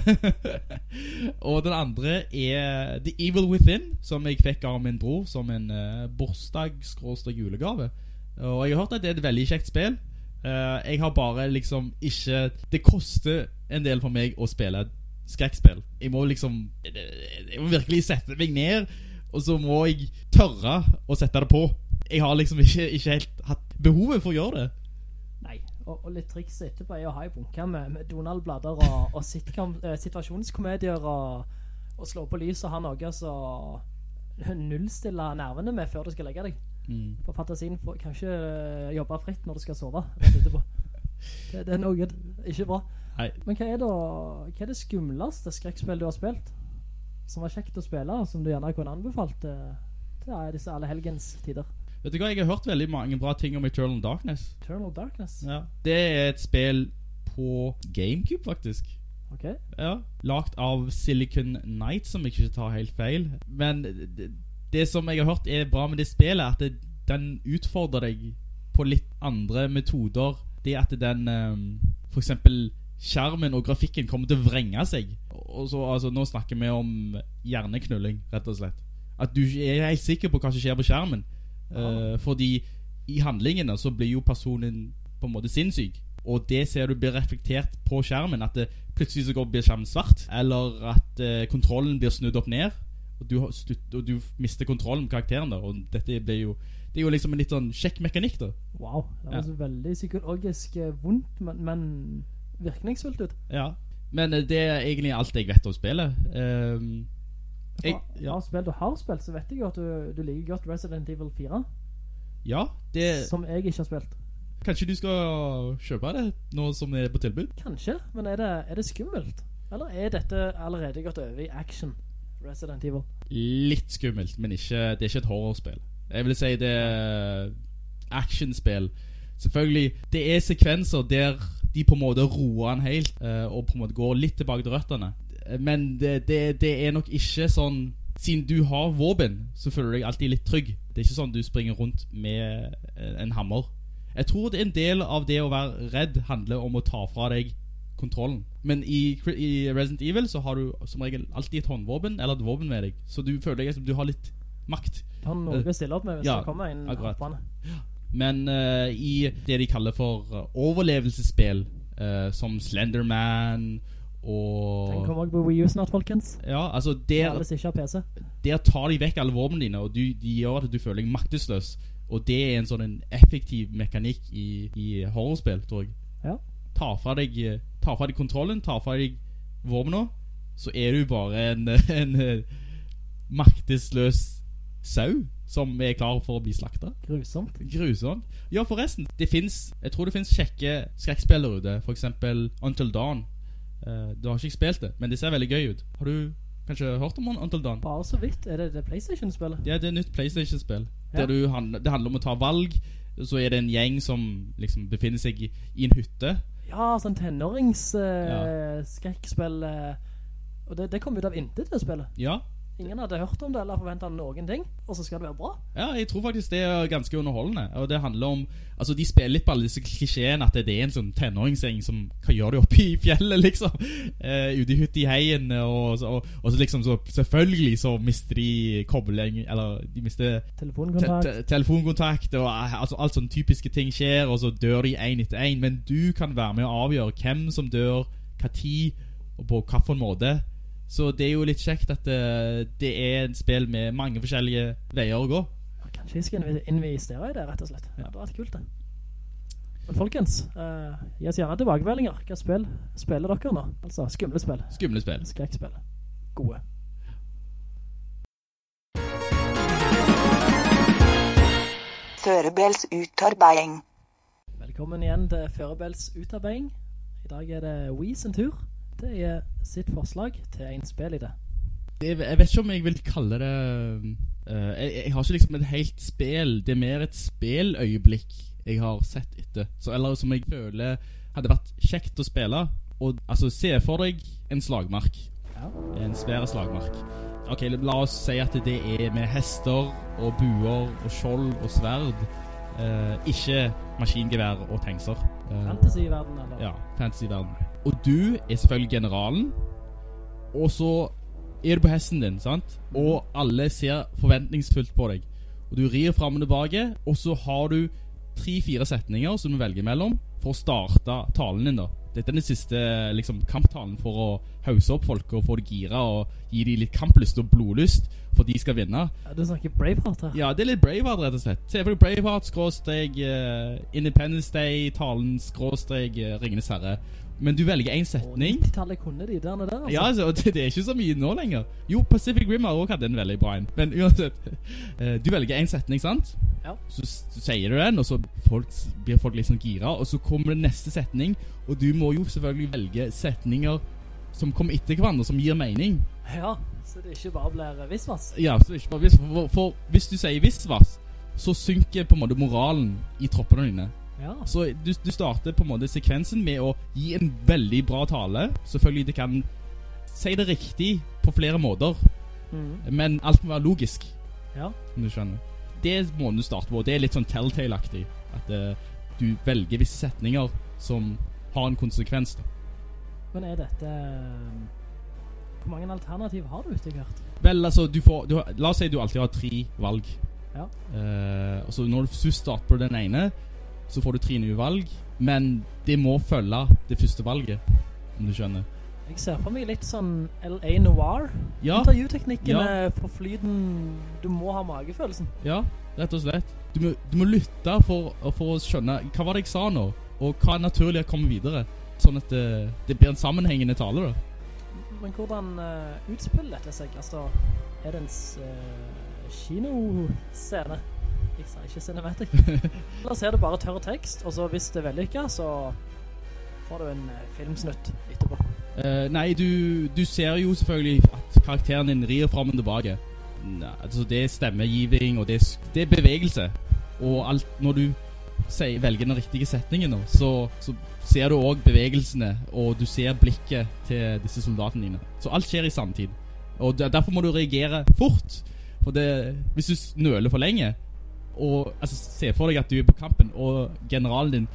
og den andre er The Evil Within, som jeg fikk av min bror som en uh, bursdag-julegave. Og jeg har hørt at det er et veldig kjekt spill. Eh, jeg har bare liksom ikke Det koster en del for meg å spille skrekkspill. Jeg må liksom Jeg må virkelig sette meg ned, og så må jeg tørre å sette det på. Jeg har liksom ikke, ikke helt hatt behovet for å gjøre det. Nei, og, og litt triks etterpå er å ha i bunker med, med Donald-blader og, og sitcom, eh, situasjonskomedier og, og slå på lys og ha noe så nullstille nervene med før du skal legge deg. Mm. For fantasien får kanskje uh, jobbe fritt når du skal sove. Det, det er noe ikke bra. Nei. Men hva er, da, hva er det skumleste skrekkspill du har spilt? Som var kjekt å spille, og som du gjerne kunne anbefalt uh, til disse alle helgens tider? Vet du hva, Jeg har hørt veldig mange bra ting om Eternal Darkness. Eternal Darkness? Ja. Det er et spill på GameCube, faktisk. Ok. Ja. Lagt av Silicon Knight, som jeg ikke tar helt feil. Men det, det som jeg har hørt er bra med det spillet, er at det, den utfordrer deg på litt andre metoder. Det at den um, For eksempel skjermen og grafikken kommer til å vrenge seg. Og så, altså, nå snakker vi om hjerneknulling, rett og slett. At du er helt sikker på hva som skjer på skjermen. Uh, fordi i handlingene så blir jo personen på en måte sinnssyk. Og det ser du blir reflektert på skjermen. At det, plutselig så går, blir skjermen svart. Eller at uh, kontrollen blir snudd opp ned. Og du, har slutt, og du mister kontrollen med karakteren. Da, og dette blir jo Det er jo liksom en litt sånn kjekk mekanikk. da Wow, det høres veldig psykologisk eh, vondt, men, men virkningsfullt ut. Ja Men eh, det er egentlig alt jeg vet om spillet. Um, jeg, ja. fra spill du har spilt, så vet jeg jo at du, du liker godt Resident Evil 4, ja, det som jeg ikke har spilt. Kanskje du skal kjøpe det nå som det er på tilbud? Kanskje, men er det, er det skummelt? Eller er dette allerede gått over i action? Resident Evil. Litt skummelt, men ikke, det er ikke et horrorspill. Jeg vil si det er actionspill. Selvfølgelig, det er sekvenser der de på en måte roer han helt, eh, og på en måte går litt tilbake til røttene. Men det, det, det er nok ikke sånn Siden du har våpen, så føler du deg alltid litt trygg. Det er ikke sånn du springer rundt med eh, en hammer. Jeg tror det er en del av det å være redd handler om å ta fra deg kontrollen. Men i, i Resident Evil så har du som regel alltid et håndvåpen eller et våpen med deg. Så du føler deg som du har litt makt. Du har noe å stille opp med hvis Ja, det kommer en hoppende. Men uh, i det de kaller for Overlevelsespill overlevelsesspill, eh, som Slenderman og Den kommer også på Wii U snart, folkens. Ja, altså der, der tar de vekk alle våpnene dine, og du, de gjør at du føler deg maktesløs. Og det er en sånn en effektiv mekanikk i, i horrorspill, tror jeg. Ja. Ta fra deg, eh, ta fra deg kontrollen, ta fra deg våpnene, så er du bare en, en, eh, maktesløs sau som er klar for å bli slakta. Grusomt. Grusomt. Ja, forresten, det finnes, jeg tror det finnes kjekke skrekkspillere ute, for eksempel Until Dawn. Eh, du har ikke spilt det, men det ser veldig gøy ut. Har du kanskje hørt om Until Dawn? Bare så vidt. Er det det PlayStation-spillet? Ja, det er et nytt Playstation-spill. Ja. Der det handler om å ta valg, så er det en gjeng som liksom befinner seg i, i en hytte. Ja, sånn Ja. tenåringsskrekkspill. og det, det kom ut av intet, det spillet. Ja, Ingen hadde hørt om det eller forventet noen ting, og så skal det være bra. Ja, jeg tror faktisk det er ganske underholdende. Og det handler om Altså, de spiller litt på alle disse klisjeene at det er en sånn tenåringsgjeng som Hva gjør de oppe i fjellet, liksom? Eh, ute i hytte i heien, og, så- og, og så liksom så Selvfølgelig så mister de kobling Eller de mister Telefonkontakt. te telefonkontakt, og eh, altså, alt sånne typiske ting skjer, og så dør de en etter en Men du kan være med å avgjøre hvem som dør, hva tid, og på hvilken måte. Så det er jo litt kjekt at det, det er et spill med mange forskjellige veier å gå. Kanskje jeg skal investere i det, rett og slett. Ja, det hadde vært kult, det. Men folkens, uh, gi oss gjerne tilbakemeldinger. Hva spill spiller dere nå? Altså, skumle spill. Skumle spill. Skrekkspill. Gode. Førebels utarbeiding. Velkommen igjen til Førebels utarbeiding. I dag er det Wii sin tur. Det er sitt forslag til en spillidé. Det, jeg vet ikke om jeg vil kalle det uh, jeg, jeg har ikke liksom et helt spill. Det er mer et spilløyeblikk jeg har sett etter. Så, eller som jeg føler hadde vært kjekt å spille. Og altså, se for deg en slagmark. Ja. En svære slagmark. Ok, la oss si at det er med hester og buer og skjold og sverd. uh, ikke maskingevær og tankser. uh, Fantasy-verden, eller? ja, fantasyverden. Og du er selvfølgelig generalen. Og så er du på hesten din, sant? Og alle ser forventningsfullt på deg. Og du rir fram og tilbake, og så har du tre-fire setninger som du velger mellom for å starte talen din, da. Dette er den siste liksom, kamptalen for å hause opp folk og få det gira og gi dem litt kamplyst og blodlyst for de skal vinne. Ja, Du snakker Braveheart her. Ja, det er litt Braveheart, rett og slett. Se for deg Braveheart, skråstrek uh, Independence Day-talen, skråstrek uh, Ringenes herre. Men du velger en setning. 90-tallet kunne de der altså. Ja, altså, det, det er ikke så mye nå lenger. Jo, Pacific Rim har også hatt en veldig bra en. Men uansett. eh, du velger en setning, sant? Ja. Så, så sier du den, og så folk, blir folk litt sånn gira. Og så kommer det neste setning, og du må jo selvfølgelig velge setninger som kommer etter hverandre, som gir mening. Ja, så det ikke bare blir visvas. Ja, så ikke bare hvis, for, for hvis du sier visvas, så synker på en måte moralen i troppene dine. Ja. Så du, du starter på en måte sekvensen med å gi en veldig bra tale. Selvfølgelig det kan si det riktig på flere måter, mm. men alt må være logisk, Ja. om du skjønner. Det er måten du starter på. Det er litt sånn telltale-aktig. At uh, du velger visse setninger som har en konsekvens. Da. Men er dette Hvor mange alternativ har du etter hvert? Vel, altså, du får du, har- La oss si du alltid har tre valg. Ja. Uh, og så når du først starter på den ene, så får du tre nye valg. Men det må følge det første valget, om du skjønner. Jeg ser for meg litt sånn LA Noir. Ja. Intervjuteknikken Ja. på flyten Du må ha magefølelsen. Ja, rett og slett. Du må, du må lytte for, for å skjønne hva var det jeg sa nå, og hva er naturlig å komme videre. Sånn at det, det blir en sammenhengende tale. da Men hvordan uh, utspiller dette seg? Altså, er det en uh, eh, kinoscene? Jeg sa ikke cinematic. Eller så er det bare tørr tekst, og så hvis det er vellykka, så får du en eh, filmsnutt etterpå. Uh, nei, du, du ser jo selvfølgelig at karakteren din rir fram og tilbake. Nei, altså det er stemmegiving, og det er, det er bevegelse. Og alt, når du sier, velger den riktige setningen, nå, så, så ser du òg bevegelsene, og du ser blikket til disse soldatene dine. Så alt skjer i samtid. Og derfor må du reagere fort. For det, hvis du nøler for lenge, og altså, se for deg at du er på kampen, og generalen din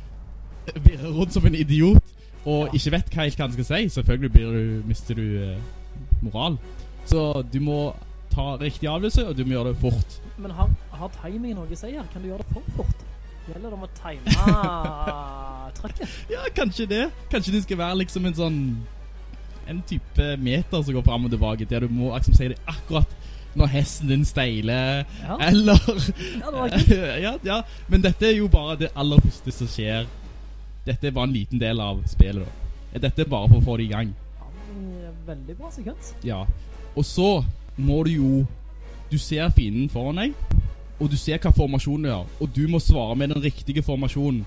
virrer rundt som en idiot, og ikke vet hva helt hva han skal si, selvfølgelig blir du, mister du eh, moral. Så du må ta riktig avgjørelse, og du må gjøre det fort. Men har, har timingen noe å si her? Kan du gjøre det for fort? Gjelder det om å time trykket? Ja, kanskje det. Kanskje det skal være liksom en sånn En type meter som går fram og tilbake, der du må liksom si det akkurat når hesten din steiler, Ja. eller Ja, det var ja, ja, men dette er jo bare det aller første som skjer. Dette bare en liten del av spillet, da. Dette er bare for å få det i gang. Ja, Veldig bra sekvens. Ja. Og så må du jo Du ser fienden foran deg, og du ser hva formasjonen gjør, og du må svare med den riktige formasjonen.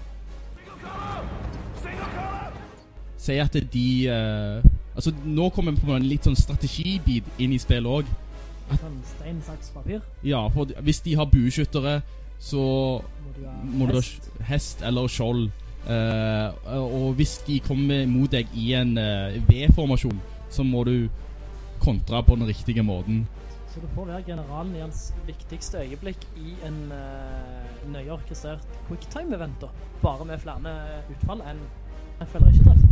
Si at de uh, Altså, nå kommer vi på en litt sånn strategibit inn i spillet òg. Sånn stein, saks, papir. Ja, for hvis de har bueskyttere, så Må du ha må du ha hest. eller skjold. Uh, og hvis de kommer mot deg i en uh, V-formasjon, så må du kontra på den riktige måten. Så du får være generalen i hans viktigste øyeblikk i en uh, nøye orkestrert quicktime-event. Bare med flere utfall enn jeg føler ikke treff.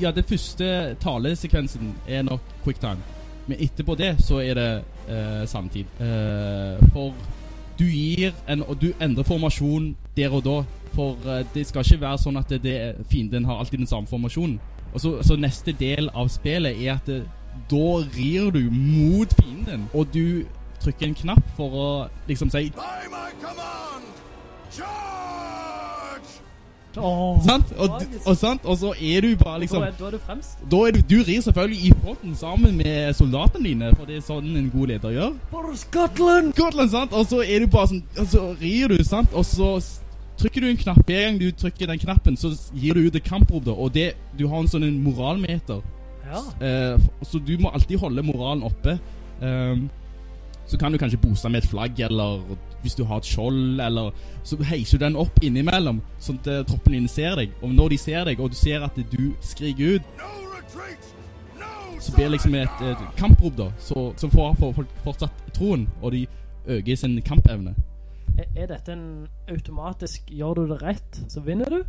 Ja, det første talesekvensen er nok quicktime. Men etterpå det så er det eh, samtid. Eh, for du gir en Og du endrer formasjon der og da. For eh, det skal ikke være sånn at fienden har alltid den samme formasjonen. Og så, så neste del av spillet er at det, da rir du mot fienden. Og du trykker en knapp for å liksom si By my command, charge! Åh, Sant? Og, og, sant? og så er du bare liksom da, er, da er du fremst. Da er du, du rir selvfølgelig i fronten sammen med soldatene dine, for det er sånn en god leder gjør. For Scotland! Scotland, sant? Og så er du bare sånn, og så rir du, sant? Og så trykker du en knapp. Hver gang du trykker den knappen, så gir du ut et kamprop, da. Og det, du har en sånn en moralmeter. Ja. Eh, så du må alltid holde moralen oppe. um, så kan du kanskje booste med et flagg, eller hvis du har et skjold, eller så heiser du den opp innimellom, sånn at troppene troppen din ser deg. Og når de ser deg, og du ser at du skriker ut, så blir det liksom et, et kamprop, da. Så, så får får folk fortsatt troen, og de øker sin kampevne. Er, er dette en automatisk Gjør du det rett, så vinner du?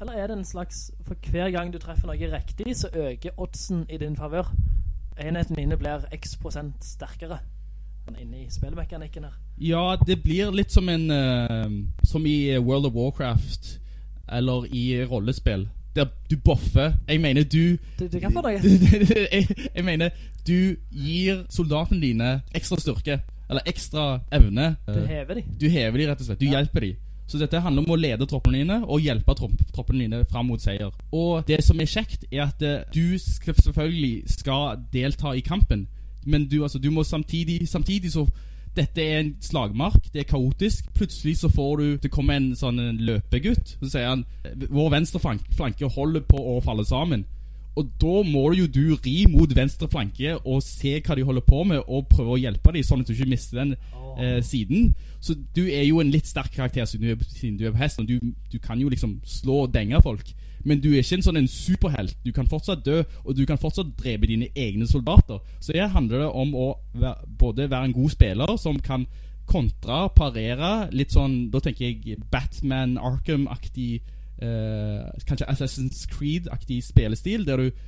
Eller er det en slags For hver gang du treffer noe riktig, så øker oddsen i din favør? Enheten mine blir x prosent sterkere. enn Inne i spillmekanikken her. Ja, det blir litt som en uh, Som i World of Warcraft, eller i rollespill. Der du boffer Jeg mener du Du, du kan få noe. jeg, jeg mener du gir soldatene dine ekstra styrke. Eller ekstra evne. Du hever dem. Du hever dem, rett og slett. Du hjelper dem. Så dette handler om å lede troppene dine og hjelpe tropp, troppene dine fram mot seier. Og det som er kjekt, er at eh, du skal, selvfølgelig skal delta i kampen, men du, altså, du må samtidig Samtidig så dette er en slagmark, det er kaotisk. Plutselig så får du Det kommer en sånn en løpegutt. Så sier han Vår venstre flanke holder på å falle sammen. Og da må jo du ri mot venstre flanke og se hva de holder på med, og prøve å hjelpe dem, sånn at du ikke mister den eh, siden. Så du er jo en litt sterk karakter siden du er, siden du er på hest. Du, du kan jo liksom slå og denge folk. Men du er ikke en sånn en superhelt. Du kan fortsatt dø, og du kan fortsatt drepe dine egne soldater. Så her handler det om å være, både være en god spiller som kan kontra, parere, litt sånn Da tenker jeg Batman Arkham-aktig eh, Kanskje Assassin's Creed-aktig spillestil, der du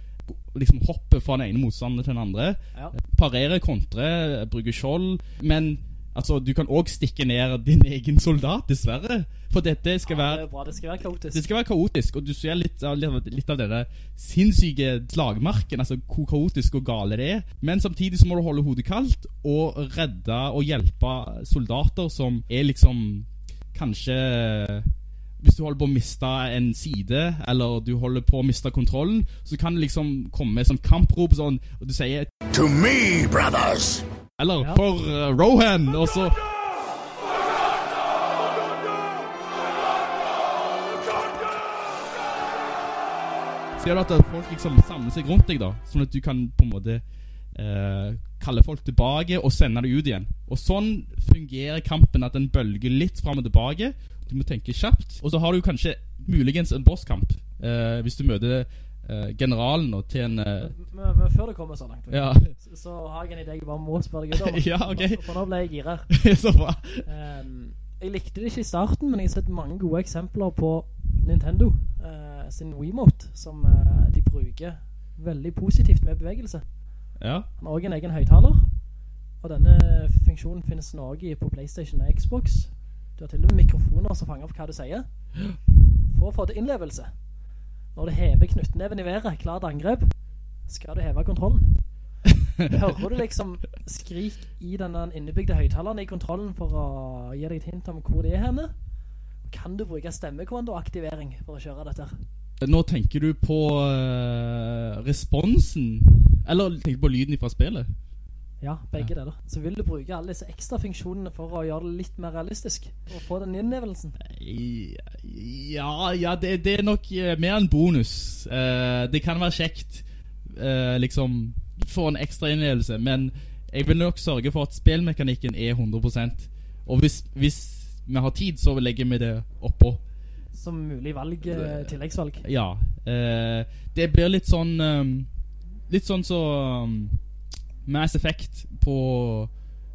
liksom hopper fra den ene motstanderen til den andre. Ja. Parere, kontre, bruke skjold. Men altså, du kan òg stikke ned din egen soldat, dessverre. For dette skal Ja, være det er bra. Det skal være kaotisk. det skal være kaotisk, og du ser litt av, litt av denne sinnssyke slagmarken, altså hvor kaotisk og gale det er. Men samtidig så må du holde hodet kaldt og redde og hjelpe soldater som er liksom kanskje hvis du holder på å miste en side, eller du holder på å miste kontrollen, så kan det liksom komme sånn kamprop sånn, og du sier To me, brothers! Eller Ja. for uh, Rohan, og så Ser du at folk liksom samler seg rundt deg, da? Sånn at du kan på en måte eh, kalle folk tilbake og sende det ut igjen. Og sånn fungerer kampen, at den bølger litt fram og tilbake. Du må tenke kjapt. Og så har du kanskje muligens en bosskamp. Eh, hvis du møter eh, generalen og til en uh, Men, men før det kommer så langt, Ja. så, så har jeg en idé jeg bare må spørre deg om. Ja, ok. For, for nå ble jeg girer Så bra. um, jeg likte det ikke i starten, men jeg har sett mange gode eksempler på Nintendo uh, sin Wiimote, som eh, de bruker veldig positivt med bevegelse. Ja. Han har også en egen høytaler og denne funksjonen finnes nå også på Playstation og Xbox. Du har til og med mikrofoner som fanger opp hva du sier. For å få til innlevelse. Når du hever knyttneven i været, klar til angrep, skal du heve kontrollen. Hører du liksom skrik i denne innebygde høytaleren i kontrollen for å gi deg et hint om hvor det er henne? Kan du bruke stemmekommandoaktivering for å kjøre dette her? Nå tenker du på uh, responsen Eller tenker du på lyden fra spillet? Ja, begge deler. Så vil du bruke alle disse ekstra funksjonene for å gjøre det litt mer realistisk. Og få den innlevelsen. Ja, ja det, det er nok eh, mer en bonus. Eh, det kan være kjekt, eh, liksom, få en ekstra innlevelse, men jeg vil nok sørge for at spillmekanikken er 100%. Og hvis, hvis vi har tid, så legger vi det oppå. Som mulig valg, eh, tilleggsvalg. Ja. Eh, det blir litt sånn um, Litt sånn så um, Mass Effect på,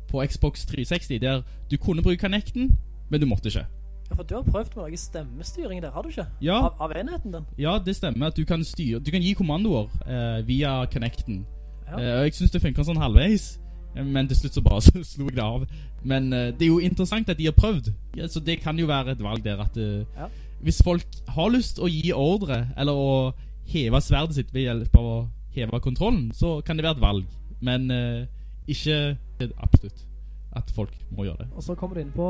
på Xbox 360, der du kunne bruke Kinecten, men du måtte ikke. Ja, for du har prøvd med noe stemmestyring der, har du ikke? Ja. Av, av enheten din? Ja, det stemmer at du kan styre Du kan gi kommandoer eh, via Kinecten. Ja. Eh, og jeg synes det funker sånn halvveis. eh, Men til slutt så bare så slo jeg det av. Men eh, det er jo interessant at de har prøvd. Ja, så det kan jo være et valg der at eh, Ja. hvis folk har lyst å gi ordre, eller å heve sverdet sitt ved hjelp av å heve kontrollen, så kan det være et valg. Men uh, ikke absolutt at folk må gjøre det. Og så kommer du inn på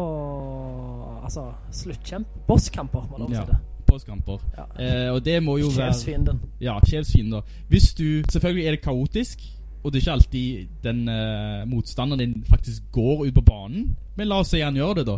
altså, sluttkjemp, bosskamper, må å Ja, si det. bosskamper. Ja. Eh, og det må jo være Sjelsfienden. Ja, sjelsfienden. Hvis du Selvfølgelig er det kaotisk, og det er ikke alltid den uh, motstanderen din faktisk går ut på banen. Men la oss si han gjør det, da.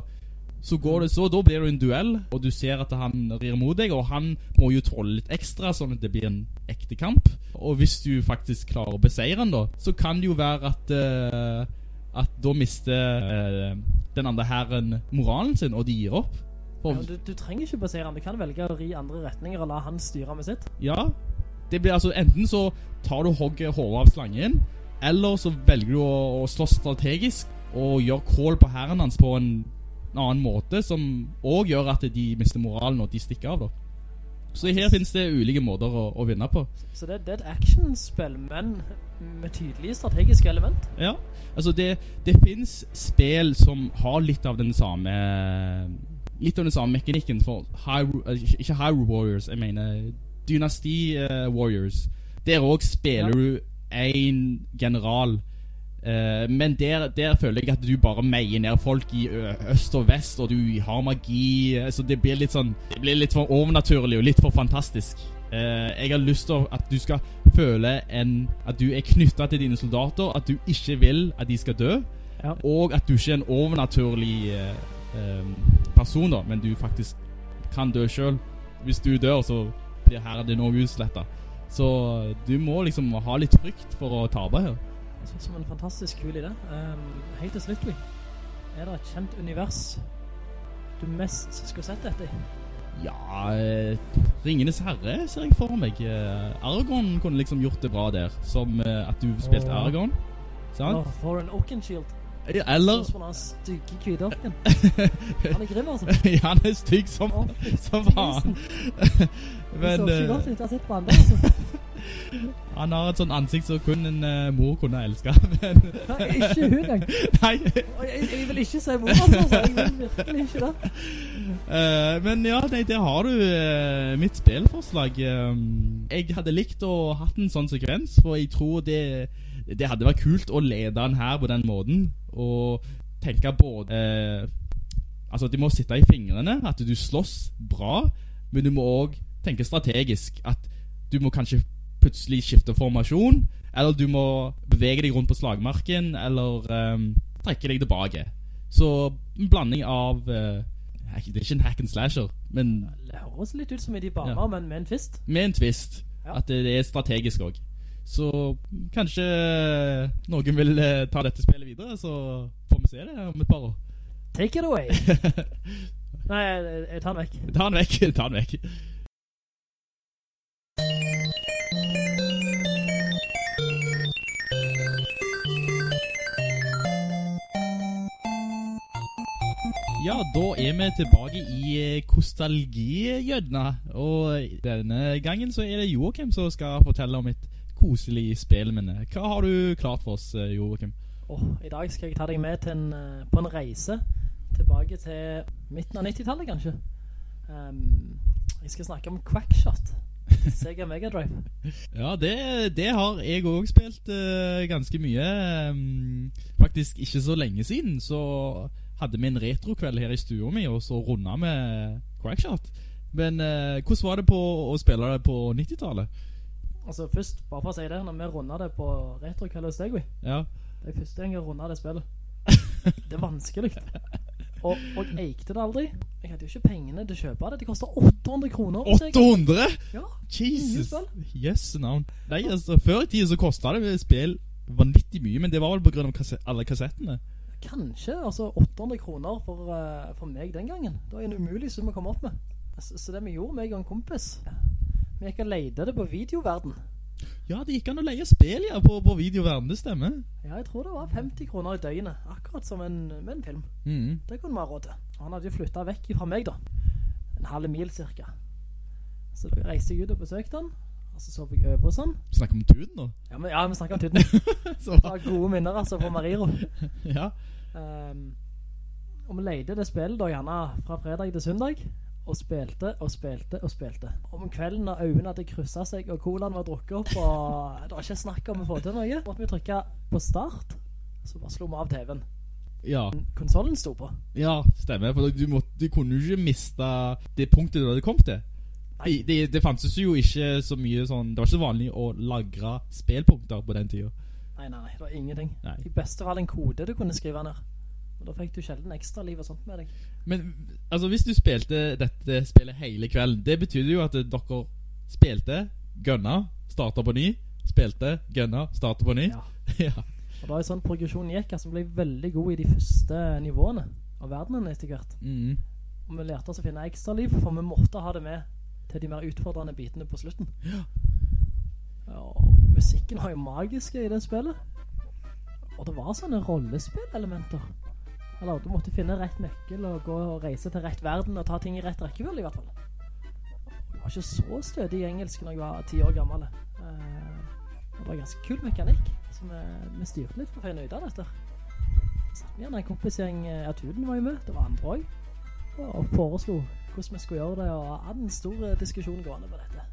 Så går det så, da blir det en duell, og du ser at han rir mot deg, og han må jo tåle litt ekstra, sånn at det blir en ekte kamp. Og hvis du faktisk klarer å beseire han, da, så kan det jo være at uh, At da mister uh, den andre herren moralen sin, og de gir opp. For, Ja, du, du trenger ikke basere han, du kan velge å ri andre retninger og la han styre med sitt. Ja, det blir altså enten så tar du hogget håret av slangen, eller så velger du å, å slå strategisk og gjøre kål på herren hans på en annen måte, som også gjør at de mister moralen og de stikker av da. Så her finnes det ulike måter å, å vinne på. Så det, det er et actionspill, men med tydelige strategiske element. Ja, altså det, det finnes spill som har litt av den samme Litt av den samme mekanikken for eh, ikke- Ikke Hyrule Warriors, jeg mener Dynasty uh, Warriors. Der også spiller Ja. du en general. Eh, men der, der føler jeg at du bare meier ned folk i øst og vest, og du har magi. eh, Så det blir litt sånn Det blir litt for overnaturlig og litt for fantastisk. Eh, jeg har lyst til at du skal føle en, at du er knytta til dine soldater, at du ikke vil at de skal dø, Ja. og at du ikke er en overnaturlig person, da, men du faktisk kan dø sjøl. Hvis du dør, så blir herren din noe utsletta. Så du må liksom ha litt frykt for å tape her. Det synes som en fantastisk kul idé. Um, helt til. Er det et kjent univers du mest skulle sett etter? Ja eh, Ringenes herre ser jeg for meg. Eh, Aragorn kunne liksom gjort det bra der. Som eh, at du spilte oh. Aragorn. Sant? Oh, for en Oakenshield. Eller Sånn som han stygge kvidorken. Han er grim, altså. Ja, han er stygg som, oh, som faen. Det Men så ikke godt ut, jeg sitte på andre, altså. Han har et sånn ansikt som kun en uh, mor kunne elske. Men Nei, ikke hun engang. Nei. Jeg, jeg vil ikke si mor, altså. Jeg vil virkelig ikke det. Uh, men ja, nei, der har du uh, mitt spillforslag. Jeg hadde likt å hatt en sånn sekvens, for jeg tror det, det hadde vært kult å lede den her på den måten. Og tenke både Altså, de må sitte i fingrene, at du slåss bra, men du må òg tenke strategisk. At du må kanskje plutselig skifte formasjon, eller du må bevege deg rundt på slagmarken, eller um, trekke deg tilbake. Så en blanding av Uh, Det er ikke en hack and slasher, men Det høres litt ut som i de baner, Ja. men med en twist. med en twist. Ja. At det, det er strategisk òg. Så kanskje noen vil eh, ta dette spillet videre, så får vi se det om et par år. Take it away. Nei, jeg tar den vekk. Ta den vekk, ta den vekk. Ja, da er vi tilbake i eh, kostalgigjødna. Og denne gangen så er det Joakim som skal fortelle om et koselig spillminne. Hva har du klart for oss, eh, Joakim? Åh, I dag skal jeg ta deg med en, eh, på en reise tilbake til midten av 90-tallet, kanskje. Um, jeg skal snakke om Quackshot. Sega Mega Drive. Ja, det, det har jeg òg spilt uh, ganske mye. Um, faktisk ikke så lenge siden så hadde vi en retrokveld her i stua mi, og så runda vi Crackshot. Men eh, hvordan var det på å spille det på 90-tallet? Altså først, bare for å si det, når vi runda det på retrokveld hos deg. Ja. Det er første gang jeg runda det spillet. Det er vanskelig. Og, og jeg eikte det aldri. Jeg hadde jo ikke pengene til å kjøpe det. Det kostet 800 kroner. 800? Ja. Jesus! Yes, navn. Nei, altså, før i tiden så kostet det spill vanvittig mye, men det var vel på grunn av kasse alle kassettene. Kanskje, altså 800 kroner for, eh, for meg den gangen. Det var en umulig sum å komme opp med. Så, så det vi gjorde, meg og en kompis, vi gikk og leide det på videoverden. Ja, det gikk an å leie spill ja, på, på videoverden, det stemmer. Ja, jeg tror det var 50 kroner i døgnet, akkurat som en, med en film. Mhm. Det kunne vi ha råd til. Han hadde jo flyttet vekk fra meg da. En halv mil cirka. Så da reiste jeg ut og besøkte han. Så sov jeg over og sånn. Snakker om tuden nå? Ja, men, ja, vi snakker om tuden. Så- var gode minner altså fra Mariro. Ja. Um, og vi leide det spillet da gjerne fra fredag til søndag. Og spilte og spilte og spilte. Om kvelden da øynene hadde krysset seg og colaen var drukket opp og det var ikke snakk om å få til noe, måtte vi trykke på start, så bare slo vi av TV-en. Ja. Konsolen sto på. Ja, stemmer. For du, måtte, du kunne jo ikke miste det punktet du hadde kommet til. Det, det, det fantes jo ikke så mye sånn Det var ikke så vanlig å lagre spillpunkter på den tida. Nei, nei, nei, det var ingenting. Nei. I beste fall en kode du kunne skrive ned. Og da fikk du sjelden ekstra liv og sånt med deg. Men altså, hvis du spilte dette spillet hele kvelden, det betydde jo at dere spilte, gønna, starta på ny, spilte, gønna, starta på ny. Ja. ja. Og da er sånn progresjonen gikk, altså ble veldig god i de første nivåene av verdenen etter hvert. mm. Og vi lærte oss å finne ekstra liv, for vi måtte ha det med til de mer utfordrende bitene på slutten. Ja. Og musikken var jo magiske i det spillet. Og det var sånne rollespillelementer. Eller du måtte finne rett nøkkel og gå og reise til rett verden og ta ting i rett rekkefølge i hvert fall. Jeg var ikke så stødig i engelsk når jeg var 10 år gammel. Eh, det var ganske kul mekanikk, så vi, vi styrte litt for å finne ut av dette. Så vi hadde en kompisgjeng, Atuden ja, var jo med, det var andre også, og foreslo hvordan vi skulle gjøre det, og hadde en stor eh, diskusjon gående på dette.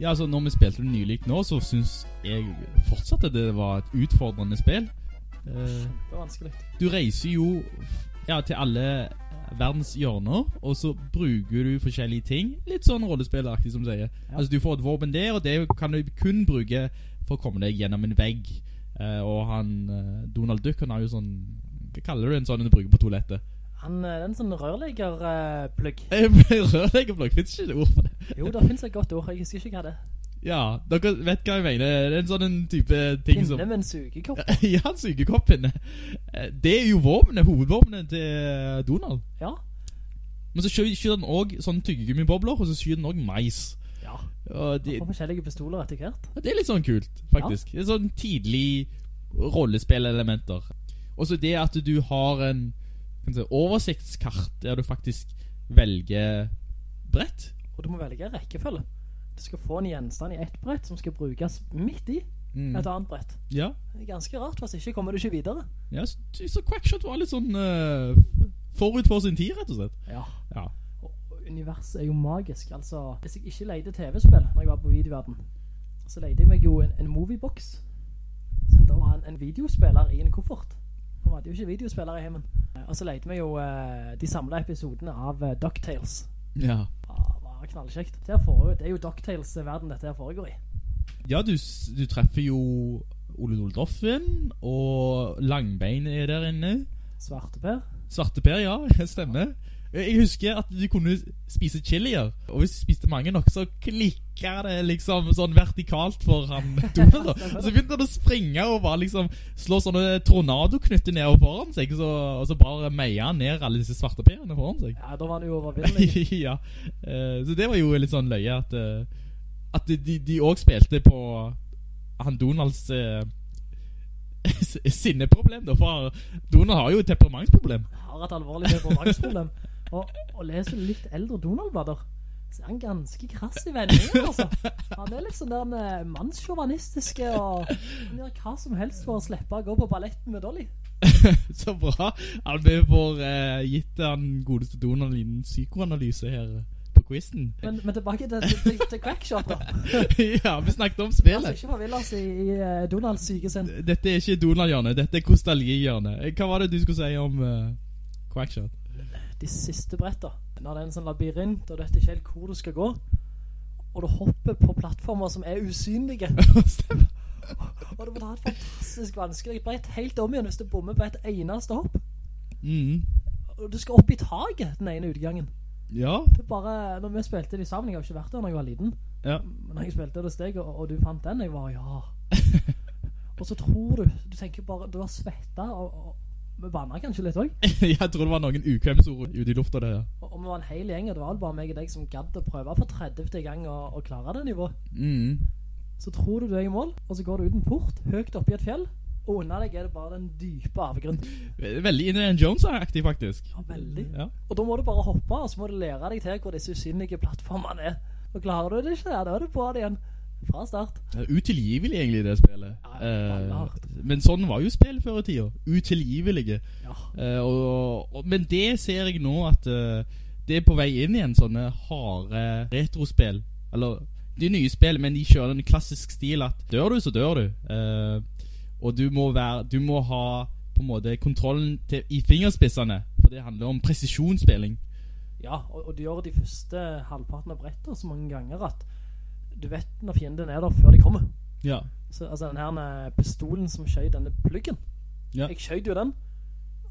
Ja, altså Når vi spilte det nylig nå, så syns jeg fortsatt at det var et utfordrende spill. Eh, Det var vanskelig. du reiser jo ja, til alle verdens hjørner, og så bruker du forskjellige ting. Litt sånn rollespillaktig, som du sier. Altså Du får et våpen der, og det kan du kun bruke for å komme deg gjennom en vegg. Eh, og han eh, Donald Duck han har jo sånn Hva kaller du en sånn du bruker på toalettet? Han eh, det er en sånn rørleggerplugg. Finns det ikke det ord for det? Jo, det finnes et godt ord, jeg husker ikke hva det er. Ja, dere vet hva jeg mener. Det er en sånn type ting som Pinne med en sugekopp. ja, en sugekoppinne. Eh, Det er jo våpenet, hovedvåpenet til Donald. Ja. Men så skyr skyter den også sånne tyggegummibobler, og så skyter den også mais. Ja. Og det, Og forskjellige pistoler etter hvert. det er litt sånn kult, faktisk. Det er sånn tidlig rollespillelementer. Og så det at du har en si, oversiktskart der du faktisk velger brett. Og du må velge rekkefølge. Du skal få en gjenstand i ett brett som skal brukes midt i Mm. et annet brett. Ja. Det er ganske rart, hvis ikke kommer du ikke videre. ja så, så Quackshot var litt sånn uh, forut for sin tid, rett og slett. Ja. Ja. Universet er jo magisk. Altså, hvis jeg ikke leide TV-spill når jeg var på videoverden, så leide jeg meg jo en, en moviebox. Så da var en, en videospiller i en koffert. For vi hadde jo ikke videospillere i heimen. Eh, Og så leide vi jo eh, de samlede episodene av uh, DuckTales. Ja. Det var knallkjekt. Det, er for, det er jo DuckTales verden dette her foregår i. Ja, du, du treffer jo Ole Doldoffen, og Langbein er der inne. Svarteper. Svarteper, ja, stemmer. Jeg husker at du kunne spise chilier, og hvis du spiste mange nok, så klikka det liksom sånn vertikalt for han Donald. Så begynte han å springe og bare liksom slå sånne tornadoknytter nedover foran seg, så, og så bare meia ned alle disse svarte perene foran seg. Ja, da var han jo overvinnelig. ja. Eh, så det var jo litt sånn løye at eh, At de- de òg spilte på han Donalds eh, sinneproblem, da. For Donald har jo et temperamentsproblem. Har et alvorlig temperamentsproblem. Og, og leser litt eldre Donald-blader, så er han ganske krass i vendingen, altså. Han er litt sånn der eh, mannssjåvanistiske, og han gjør hva som helst for å slippe å gå på balletten med Dolly. Så bra. Ja, vi får eh, gitt han godeste Donald en liten psykoanalyse her på quizen. Men, men tilbake til, til, til Quackshot, da. ja, vi snakket om spillet. Altså, ikke forvill oss i, i eh, Donalds sykesinn. Dette er ikke Donald-hjørnet, dette er Kostalgi-hjørnet. Eh, Hva var det du skulle si om uh, Quackshot? De siste bretta, når det er en sånn labyrint, og du vet ikke helt hvor du skal gå, og du hopper på plattformer som er usynlige. Og du må ha et fantastisk vanskelig brett helt om igjen hvis du bommer på et eneste hopp. Mm. Og du skal opp i taget den ene utgangen. Ja. Det bare, når vi spilte de sammen, jeg har ikke vært der når jeg var liten, Ja. men når jeg spilte det steg, og, og du fant den, jeg var, ja. og så tror du, du tenker bare, du har svettet, og, og vi bannet kanskje litt også. Jeg tror det var noen ukvemsord ute i lufta der. ja. Og, vi var en hel gjeng, og det var vel bare meg og deg som gadde å prøve for 30. gang å, å klare det nivået. Mm. Så tror du du er i mål, og så går du ut en port, høyt opp i et fjell, og under deg er det bare den dype avgrunnen Veldig Indiana Jones-aktig, faktisk. Ja, veldig. Ja. Og da må du bare hoppe, og så må du lære deg til hvor disse usynlige plattformene er. Og klarer du det ikke, ja, da er du på det igjen. Fra start. Utilgivelig, egentlig, det spillet. Ja, Eh, men sånn var jo spill før i tida. Utilgivelige. Ja. Eh, og, og, men det ser jeg nå at uh, det er på vei inn igjen, sånne harde retrospill. Eller de nye spill, men de kjører en klassisk stil at dør du, så dør du. Eh, og du må, være, du må ha på en måte kontrollen til, i fingerspissene, for det handler om presisjonsspilling. Ja, og, og du gjør de første halvparten av brettet så mange ganger at du vet når fienden er der før de kommer. Ja. Så, altså den her eh, pistolen som skjøy denne pluggen. Ja. Jeg skjøyde jo den,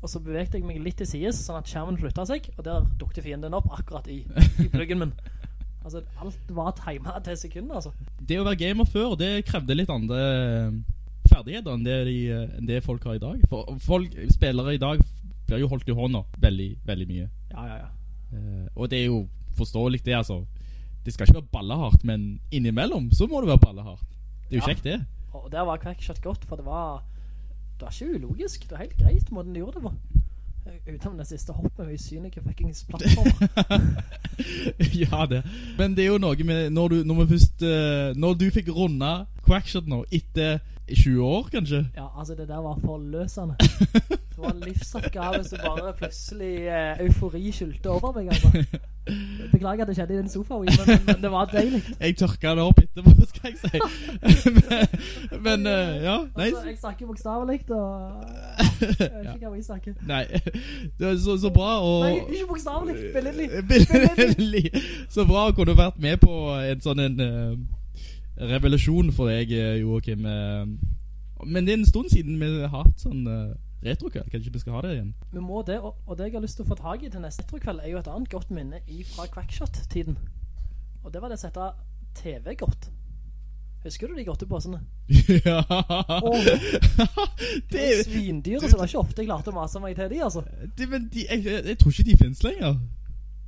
og så bevegte jeg meg litt til sides, sånn at skjermen flyttet seg, og der dukte fienden opp akkurat i, i pluggen min. Altså, alt var timet til sekunder, altså. Det å være gamer før, det krevde litt andre eh, ferdigheter enn det, de, eh, enn det folk har i dag. For folk, spillere i dag blir jo holdt i hånda veldig, veldig mye. Ja, ja, ja. Eh, og det er jo forståelig det, altså. Det skal ikke være ballehardt, men innimellom så må det være ballehardt. Det er jo Ja. kjekt det. Og der var Quackshot godt, for det var, det var ikke ulogisk. Det var helt greit måten de gjorde det på. Utenom det siste hoppet med usynlige fuckings plattformer. ja, det. Men det er jo noe med, når du, når først, eh, når du fikk runde Quackshot nå, etter 20 år kanskje, Ja, altså det der var forløsende. Det var en livsoppgave som bare plutselig eh, eufori skyldte over meg. Altså. Beklager at det skjedde i den sofaen, men, men det var deilig. jeg tørka det opp etterpå, skal jeg si. men, men uh, ja, nei, Altså, jeg snakker bokstavelig, og jeg vet ikke hva jeg snakker. nei, det var så, så bra, og... Nei, ikke bokstavelig, billedlig. Så bra å kunne vært med på en sånn en uh, revolusjon for deg, Joachim. Joakim. eh. men det er en stund siden vi har hatt sånn uh, retrokveld. Kanskje vi skal ha det igjen? Vi må det, og, og det jeg har lyst til å få tag i til neste kveld er jo et annet godt minne fra Quackshot-tiden. Og det var det å sette TV-godt. Husker du de godtepåsene? ja. Åh. Det er svindyr så det var ikke ofte jeg klarte å mase meg til de, altså. det, men de, jeg, jeg, jeg tror ikke de finnes lenger.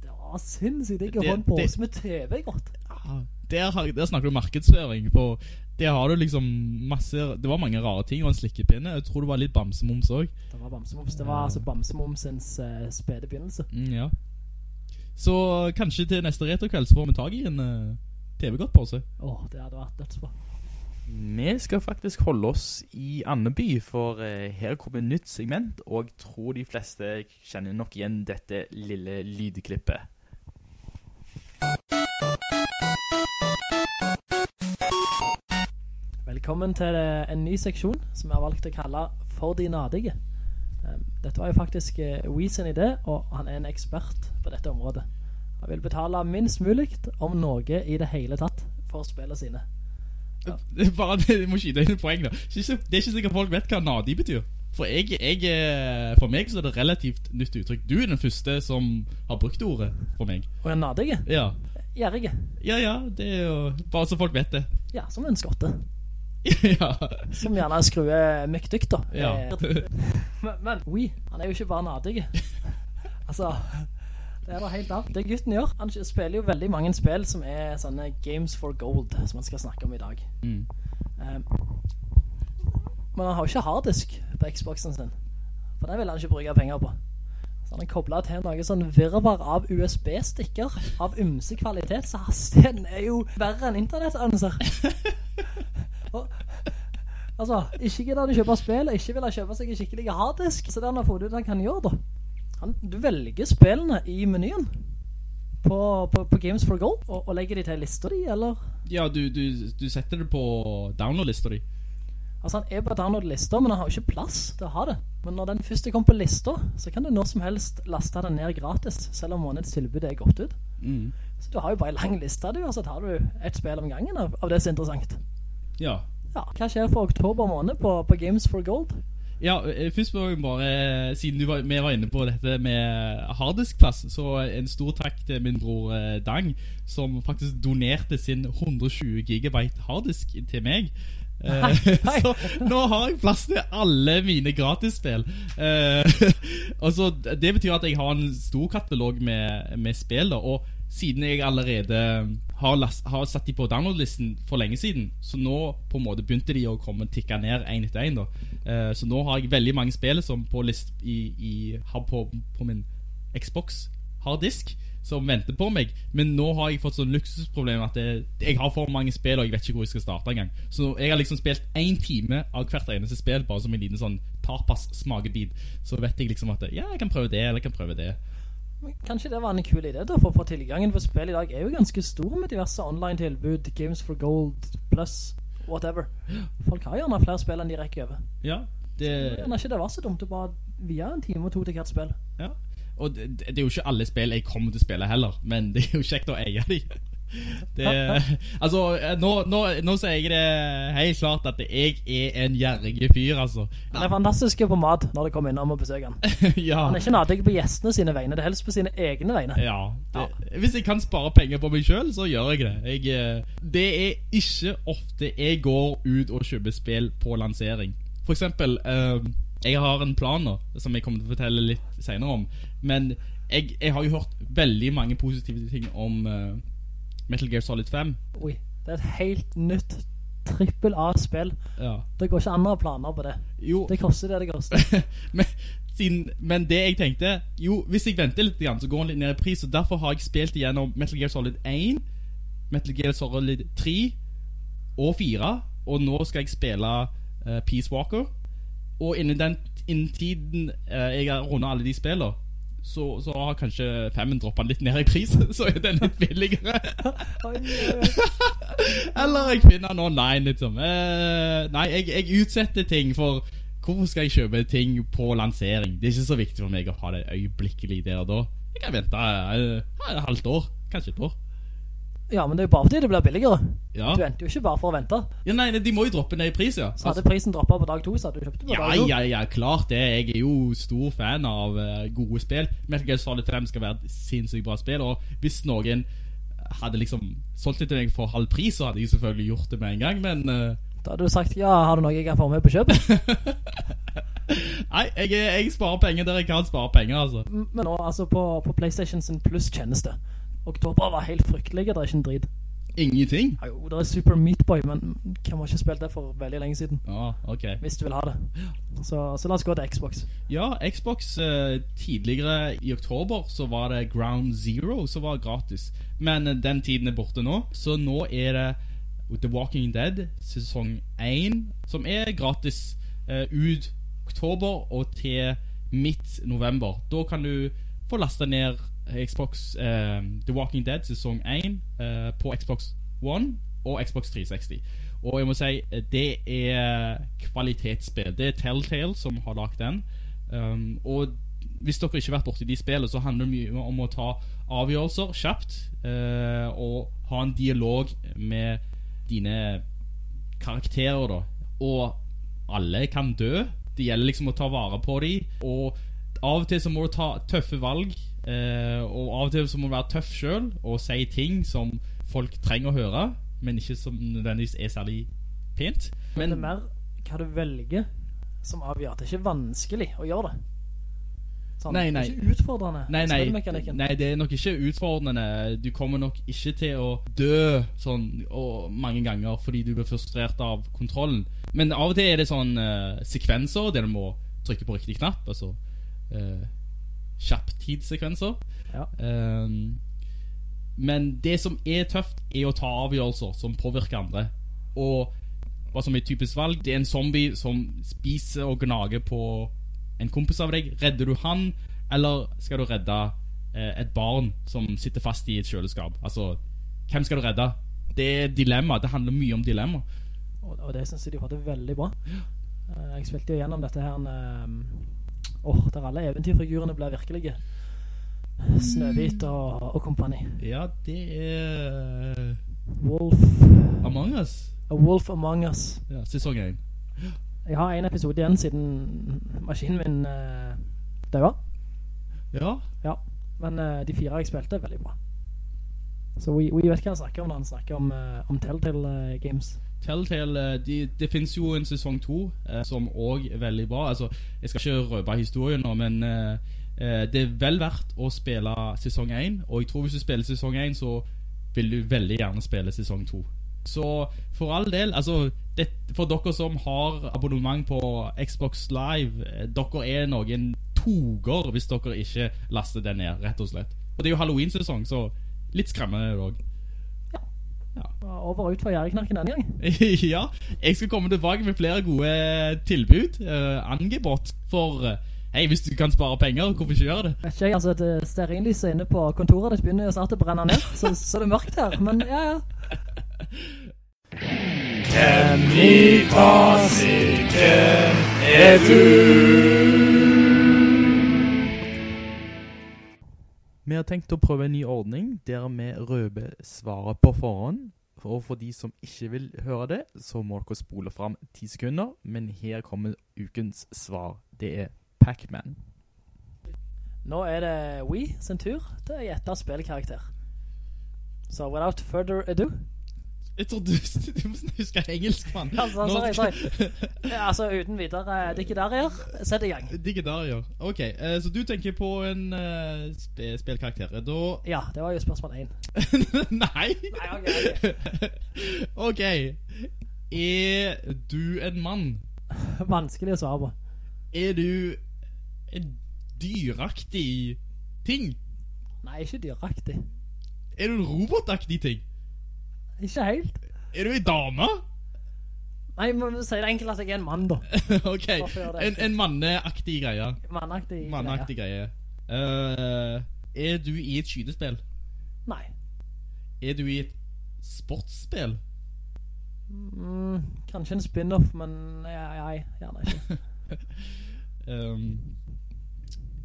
Det var sinnssykt jeg har en pose med TV-godt. Ja, Der, har- der snakker du markedsføring. På, der har du liksom masse Det var mange rare ting, og en slikkepinne. Jeg tror det var litt bamsemums òg. Det var Bamsemums. Det var altså Bamsemumsens uh, spede begynnelse. Mm, ja. Så kanskje til neste retrokveld så får vi tak i en uh, TV-godtpose. Åh, det hadde vært dødsbra. Vi skal faktisk holde oss i Andeby, for eh, her kommer et nytt segment, og tror de fleste kjenner nok igjen dette lille lydklippet. Velkommen til eh, en ny seksjon som jeg har valgt å kalle For de nadige. Um, Dette var jo faktisk uh, Wee sin idé, og han er en ekspert på dette området. Han vil betale minst mulig om noe i det hele tatt for spillene sine. Det er Bare det, jeg må skyte inn et poeng da. Det er ikke- er sikkert folk vet hva nadig betyr. For, jeg, jeg, eh, for meg så er det relativt nytt uttrykk. Du er den første som har brukt ordet for meg. Og jeg nadige. Ja, Gjerrige. ja, ja det er jo bare så folk vet det. Ja, som en skotte. ja. Som gjerne skruer mykdykt da. Ja. Men, men oui, han er jo ikke bare nadig. altså, det er da helt annet. Det gutten gjør, han spiller jo veldig mange spill som er sånne games for gold, som han skal snakke om i dag. Mm. Um, men han har jo ikke harddisk på Xboxen sin. For det vil han ikke bruke penger på. Så han er koblet til noe sånn virvar av USB-stikker av ymse kvalitet, så hastigheten er jo verre enn internettannonser. Altså, ikke gidder han å kjøpe spill, og ikke vil han kjøpe seg en skikkelig harddisk, så det han har fått ut han kan gjøre da. Han, du velger spillene i menyen på, på, på Games for Gold, og, og legger de til lister di, eller? Ja, du, du, du setter det på download-lister di. Altså han er på download-lister, men han har jo ikke plass til å ha det. Men når den første kommer på lista, så kan du når som helst laste den ned gratis, selv om månedstilbudet er gått ut. Mm. Så du har jo bare en lang liste, du, og så tar du et spill om gangen av, av det som er interessant. Ja. Ja, hva skjer for oktober måned på, på Games for Gold? Ja, eh, først må jeg bare, siden var, vi var inne på dette med harddiskplass, så en stor takk til min bror eh, Dang, som faktisk donerte sin 120 gigabyte harddisk til meg. Eh, så nå har jeg plass til alle mine gratisspill. Eh, og så Det betyr at jeg har en stor katalog med, med spill, da, og siden jeg allerede har, last, har satt de på download-listen for lenge siden, så nå på en måte begynte de å komme tikke ned en etter en. da. Eh, så nå har jeg veldig mange spill som på, list, i, i, på, på min Xbox harddisk som venter på meg. Men nå har jeg fått sånn luksusproblem at det, jeg har for mange spill, og jeg vet ikke hvor jeg skal starte engang. Så jeg har liksom spilt én time av hvert eneste spill, bare som en liten sånn tapas-smakebit. Så vet jeg liksom at ja, jeg kan prøve det, eller jeg kan prøve det. Kanskje det var en kul idé da, for, for tilgangen på spill i dag er jo ganske stor med diverse online-tilbud, Games for Gold, Plus, whatever. Folk har gjerne flere spill enn de rekker over. Ja, det, Gjerne ikke det var så dumt å bare via en time og to til hvert spill. ja. Og det, det er jo ikke alle spill jeg kommer til å spille heller, men det er jo kjekt å eie de. Det, altså, nå, nå, nå sier jeg det helt klart at jeg er en gjerrig fyr, altså. Han er fantastisk på mat når det kommer innom og besøker han. ja. Han er ikke nadig på gjestene sine vegne, det er helst på sine egne vegne. Ja, det, Hvis jeg kan spare penger på meg selv, så gjør jeg det. Jeg, eh, det er ikke ofte jeg går ut og kjøper spill på lansering. For eksempel eh, Jeg har en plan nå, som jeg kommer til å fortelle litt senere om. Men jeg, jeg har jo hørt veldig mange positive ting om eh, Metal Gear Solid 5. Oi, det er et helt nytt trippel A-spill. Ja. Det går ikke andre planer på det. Jo, Det koster det det koster. men, siden, men det jeg tenkte Jo, hvis jeg venter litt, så går den litt ned i pris. Og derfor har jeg spilt igjennom Metal Gear Solid 1, Metal Gear Solid 3 og 4. Og nå skal jeg spille uh, Peace Walker. Og innen den innen tiden uh, jeg har rundet alle de spillene, så, så har kanskje femmen droppet litt ned i pris. Så er den litt billigere. Eller jeg finner den online, liksom. Eh, nei, jeg, jeg utsetter ting, for hvorfor skal jeg kjøpe ting på lansering? Det er ikke så viktig for meg å ha det øyeblikkelig der og da. Jeg kan vente eh, et halvt år, kanskje et år. Ja, men det er jo bare fordi det blir billigere. Ja. Du venter jo ikke bare for å vente. ja nei, de må jo droppe ned i pris, ja. Så hadde prisen droppet på dag to, så hadde du kjøpt det på Ja, dag to. ja, ja, klart det. Jeg er jo stor fan av uh, gode spill. Metal Gear Solid 5 skal være et sinnssykt bra spill, og hvis noen hadde liksom solgt det til meg for halv pris, så hadde jeg selvfølgelig gjort det med en gang, men Uh... Da hadde du sagt, ja, har du noe jeg kan få med på kjøpet? Nei, jeg, jeg sparer penger der jeg kan spare penger, altså. Men nå, altså på, på Playstation sin Plus tjeneste. Oktober var helt fryktelig, det er ikke en drit. Ingenting? Ja, jo, det er Super Meat Boy, men kan man ikke spille det for veldig lenge siden? Ja, ok. Hvis du vil ha det. Så, så la oss gå til Xbox. Ja, Xbox eh, tidligere i oktober så var det Ground Zero som var gratis. Men eh, den tiden er borte nå, så nå er det The Walking Dead sesong 1 som er gratis eh, ut oktober og til midt november. Da kan du få lastet ned Xbox eh, The Walking Dead sesong 1 eh, på Xbox One og Xbox 360. Og jeg må si, eh, det er kvalitetsspill. Det er Telltale som har lagt den. Um, og hvis dere ikke har vært borti de spillene, så handler det mye om å ta avgjørelser kjapt. Uh, og ha en dialog med dine karakterer, da. Og alle kan dø. Det gjelder liksom å ta vare på dem. Og av og til så må du ta tøffe valg. Eh, og av og til så må du være tøff sjøl og si ting som folk trenger å høre, men ikke som nødvendigvis er særlig pent. Men det er mer hva du velger som avgjør. Det er ikke vanskelig å gjøre det. Sånn, Nei, nei. Det er ikke utfordrende. Nei, nei, nei, det er nok ikke utfordrende. Du kommer nok ikke til å dø sånn og mange ganger fordi du blir frustrert av kontrollen. Men av og til er det sånn uh, sekvenser der du må trykke på riktig knapp. Altså uh, kjapptidssekvenser. Ja. Um, men det som er tøft, er å ta avgjørelser som påvirker andre. Og hva som er typisk valg, det er en zombie som spiser og gnager på en kompis av deg. Redder du han, eller skal du redde eh, et barn som sitter fast i et kjøleskap? Altså, hvem skal du redde? Det er dilemma. Det handler mye om dilemma. Og, og det synes jeg de hadde veldig bra. Eh, jeg spilte jo gjennom dette her Åh, der alle eventyrfigurene ble virkelige. Snøhvit og, og kompani. Ja, det er Wolf Among Us. A Wolf Among Us. Ja, sesong 1. Jeg har en episode igjen siden maskinen min uh, døde. Ja. Ja, men uh, de fire jeg spilte er veldig bra. Så vi, vi vet hva han snakker om når han snakker om, uh, om Telltale Games. Telltale, eh, de, det finnes jo en sesong 2 eh, som også er veldig bra. Altså, jeg skal ikke røpe historien nå, men eh, eh, det er vel verdt å spille sesong 1. Og jeg tror hvis du spiller sesong 1, så vil du veldig gjerne spille sesong 2. Så for all del, altså det, For dere som har abonnement på Xbox Live, eh, dere er noen toger hvis dere ikke laster den ned, rett og slett. Og det er jo Halloween-sesong, så litt skremmende er det òg. Over og ut fra gjerdeknarken denne gang. ja, jeg skal komme tilbake med flere gode tilbud, uh, angebot, for Uh, hei, hvis du kan spare penger, hvorfor ikke gjøre det? Vet ikke altså det stearinlyset inne på kontoret det begynner jo snart å brenne ned, så, så det er mørkt her, men ja, ja. Hvem fasiken er du? Vi har tenkt å prøve en ny ordning der vi røper svaret på forhånd. Og for de som ikke vil høre det, så må dere spole fram ti sekunder. Men her kommer ukens svar. Det er Pac-Man. Nå er det We sin tur til å gjette spillkarakter. Så without further ado. Jeg tror du, du må huske engelsk, mann. Altså, sorry, sorry. Altså uten videre digitarier. sett i gang. Digitarier. Ok, eh, så du tenker på en uh, sp spillkarakter. Da Ja, det var jo spørsmål 1. Nei! Nei, ok, ok. Er du en mann? Vanskelig å svare på. Er du en dyraktig ting? Nei, ikke dyraktig. Er du en robotaktig ting? Ikke helt. Er du en dame? Nei, du si det enkelt at jeg er en mann, da. ok, en, en manneaktig greie. Manneaktig, Manneaktig greie. Uh, er du i et skytespill? Nei. Er du i et sportsspill? Mm, kanskje en spin-off, men jeg ja, gjerne ikke. Um,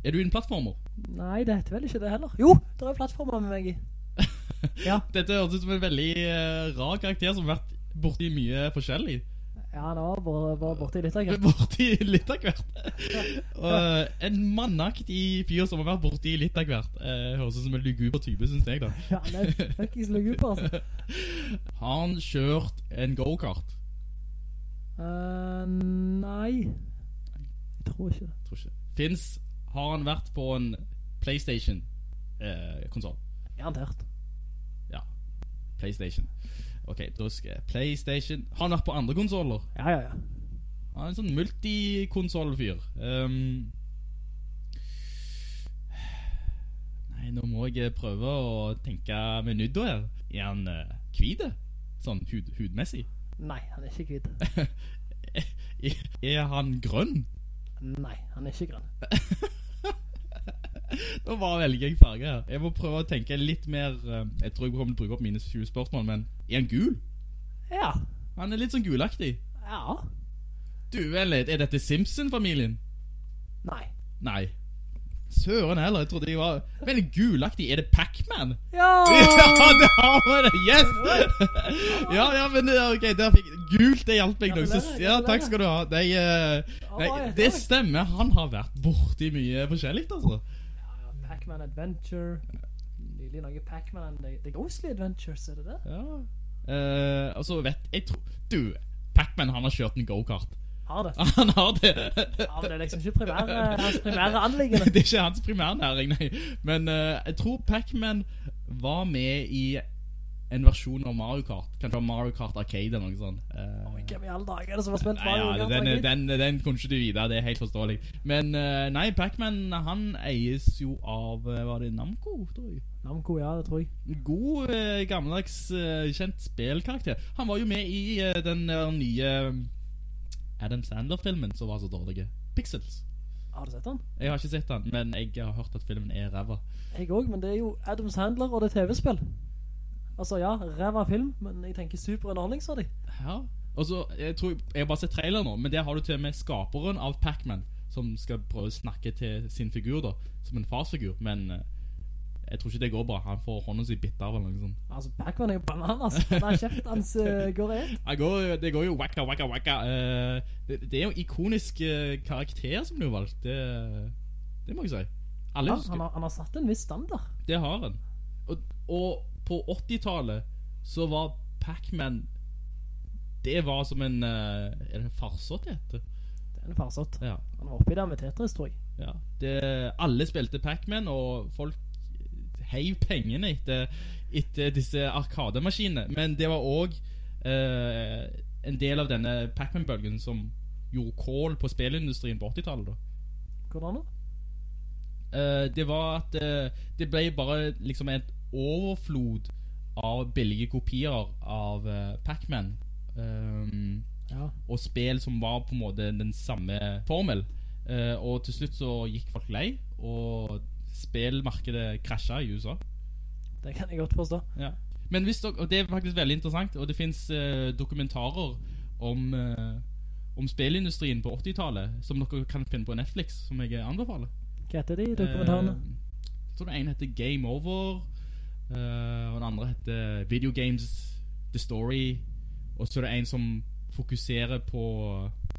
er du i en plattformer? Nei, det heter vel ikke det heller. Jo, det er plattformer med meg i. Ja. Dette høres ut som en veldig uh, rar karakter som har vært borti mye forskjellig. Ja, han var jeg bare borte i litt av hvert. Borti litt av hvert. Eh, en mannaktig fyr som har vært borti litt av hvert. Uh, høres ut som en luguber type, synes jeg da. Ja, det er fuckings luguber, altså. Har han kjørt en go-kart? Uh, nei. Jeg tror ikke det. Tror ikke. Finns, har han vært på en Playstation-konsol? Garantert. Playstation. Ok, da skal jeg Playstation. Har han vært på andre konsoler? Ja, ja, ja. Han er en sånn multikonsolfyr Um, nei, nå må jeg prøve å tenke med nydda her. Er han uh, kvide? Sånn hud, hudmessig? Nei, han er ikke kvide er, er han grønn? Nei, han er ikke grønn. Nå bare velger jeg farge her. Jeg må prøve å tenke litt mer uh, Jeg tror jeg kommer til å bruke opp mine 20 spørsmål, men er han gul? Ja. Han er litt sånn gulaktig. Ja. Du, vel, er dette Simpson-familien? Nei. Nei. Søren heller, jeg trodde de var veldig gulaktig. Er det Pac-Man? Ja! Ja, det har vi det! Yes! Ja, ja, men det- ok, der fikk Gult, det hjalp meg nok. Ja, takk skal du ha. Det, eh, nei, det stemmer. Han har vært borti mye forskjellig, altså. Pac-Man Adventure. Nylig noe Pac-Man The, The Ghostly Adventures, er det det? Ja. uh, Altså, vet jeg tror Du, Pac-Man, han har kjørt en go-kart. Har det. Han har det. Ja, men det er liksom ikke primære, hans primære anliggende. det er ikke hans primærnæring, nei. Men uh, jeg tror Pac-Man var med i en versjon av Mario Kart. Kanskje det var Mario Kart Arcade eller noe sånt. Eh, Hvem i alle dager er det som har spilt Mario Kart? den, Ja, den, den kunne ikke du vite, det er helt forståelig. Men uh, nei, Pac-Man han eies jo av eh, Var det Namco, tror jeg? Namco, ja, det tror jeg. God, uh, gammeldags, kjent spillkarakter. Han var jo med i den nye Adam Sandler-filmen som var så dårlig. Pixels. Har du sett den? Jeg har ikke sett den, men jeg har hørt at filmen er ræva. Jeg også, men det er jo Adam Sandler og det er TV-spill. Altså, ja, ræva film, men jeg tenker superunderholdningsverdig. Ja. Og så, jeg tror Jeg har bare sett trailer nå, men det har du til med skaperen av Pac-Man som skal prøve å snakke til sin figur, da, som en farsfigur. Men eh, jeg tror ikke det går bra. Han får hånden sin bitt av eller noe sånt. Altså, Pac-Man er jo bananas. Den er kjeften hans uh, går i ett. Det går, det går jo wacka, wacka, wacka. Uh, det, det er jo ikonisk uh, karakter som blir valgt. Det, det må jeg si. Alle Ja, han, har, han har satt en viss standard. Det har han. Og, og på 80-tallet så var Pac-Man Det var som en eh, Er det en farsott heter? Det er en farsott. Ja. Han var oppi der med Tetris, tror jeg. ja. Det, alle spilte Pac-Man, og folk heiv pengene etter, etter disse arkademaskinene. Men det var også eh, en del av denne Pac-Man-bølgen som gjorde kål på spillindustrien på 80-tallet. Hvordan da? Eh, det var at eh, det ble bare liksom et overflod av billige kopier av uh, Pac-Man. Um, Ja. og spill som var på en måte den samme formel. Uh, og til slutt så gikk folk lei, og spillmarkedet krasja i USA. Det kan jeg godt forstå. Ja. Men hvis dere, og det er faktisk veldig interessant, og det fins uh, dokumentarer om, eh, om spillindustrien på 80-tallet som dere kan finne på Netflix, som jeg anbefaler. Hva heter de dokumentarene? Eh, jeg tror det ene heter Game Over, eh, og den andre heter Video Games The Story, og så er det en som fokuserer på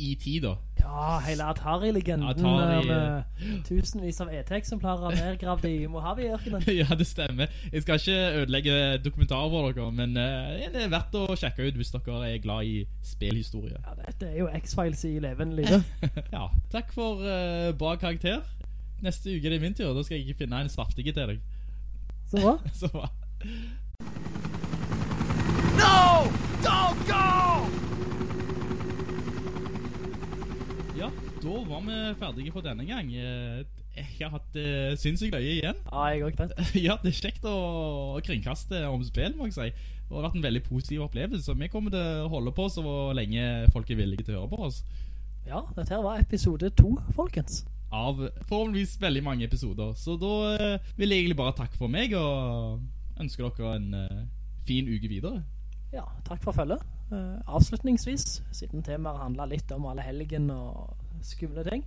ET, da. Ja, hele Atari-legenden Atari, med tusenvis av ET-eksemplarer nedgravd i Mojave-ørkenen. ja, det stemmer. Jeg skal ikke ødelegge dokumentarer for dere, men eh, det er verdt å sjekke ut hvis dere er glad i spillhistorie. Ja, dette er jo X-Files i levende livet. ja, takk for uh, bra karakter. Neste uke er det min tur, da skal jeg finne en saftige til deg. Så bra. Så bra. No! Don't go! Ja, da var vi ferdige for denne gang. Eh, Jeg har hatt uh, sinnssykt løye igjen. Ja, jeg også spent. ja, det er kjekt å, å kringkaste om spill, må jeg si. Det har vært en veldig positiv opplevelse, så vi kommer til å holde på så lenge folk er villige til å høre på oss. Ja, dette her var episode to, folkens. Av forhåpentligvis veldig mange episoder. Så da eh, vil jeg egentlig bare takke for meg, og ønske dere en eh, fin uke videre. Ja, takk for følget. Eh, avslutningsvis, siden temaet handler litt om alle helgen og skumle ting,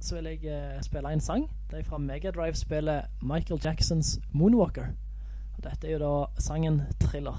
så vil jeg eh, spille en sang. Det er fra Mega Drive-spillet Michael Jacksons Moonwalker. Og dette er jo da sangen Thriller.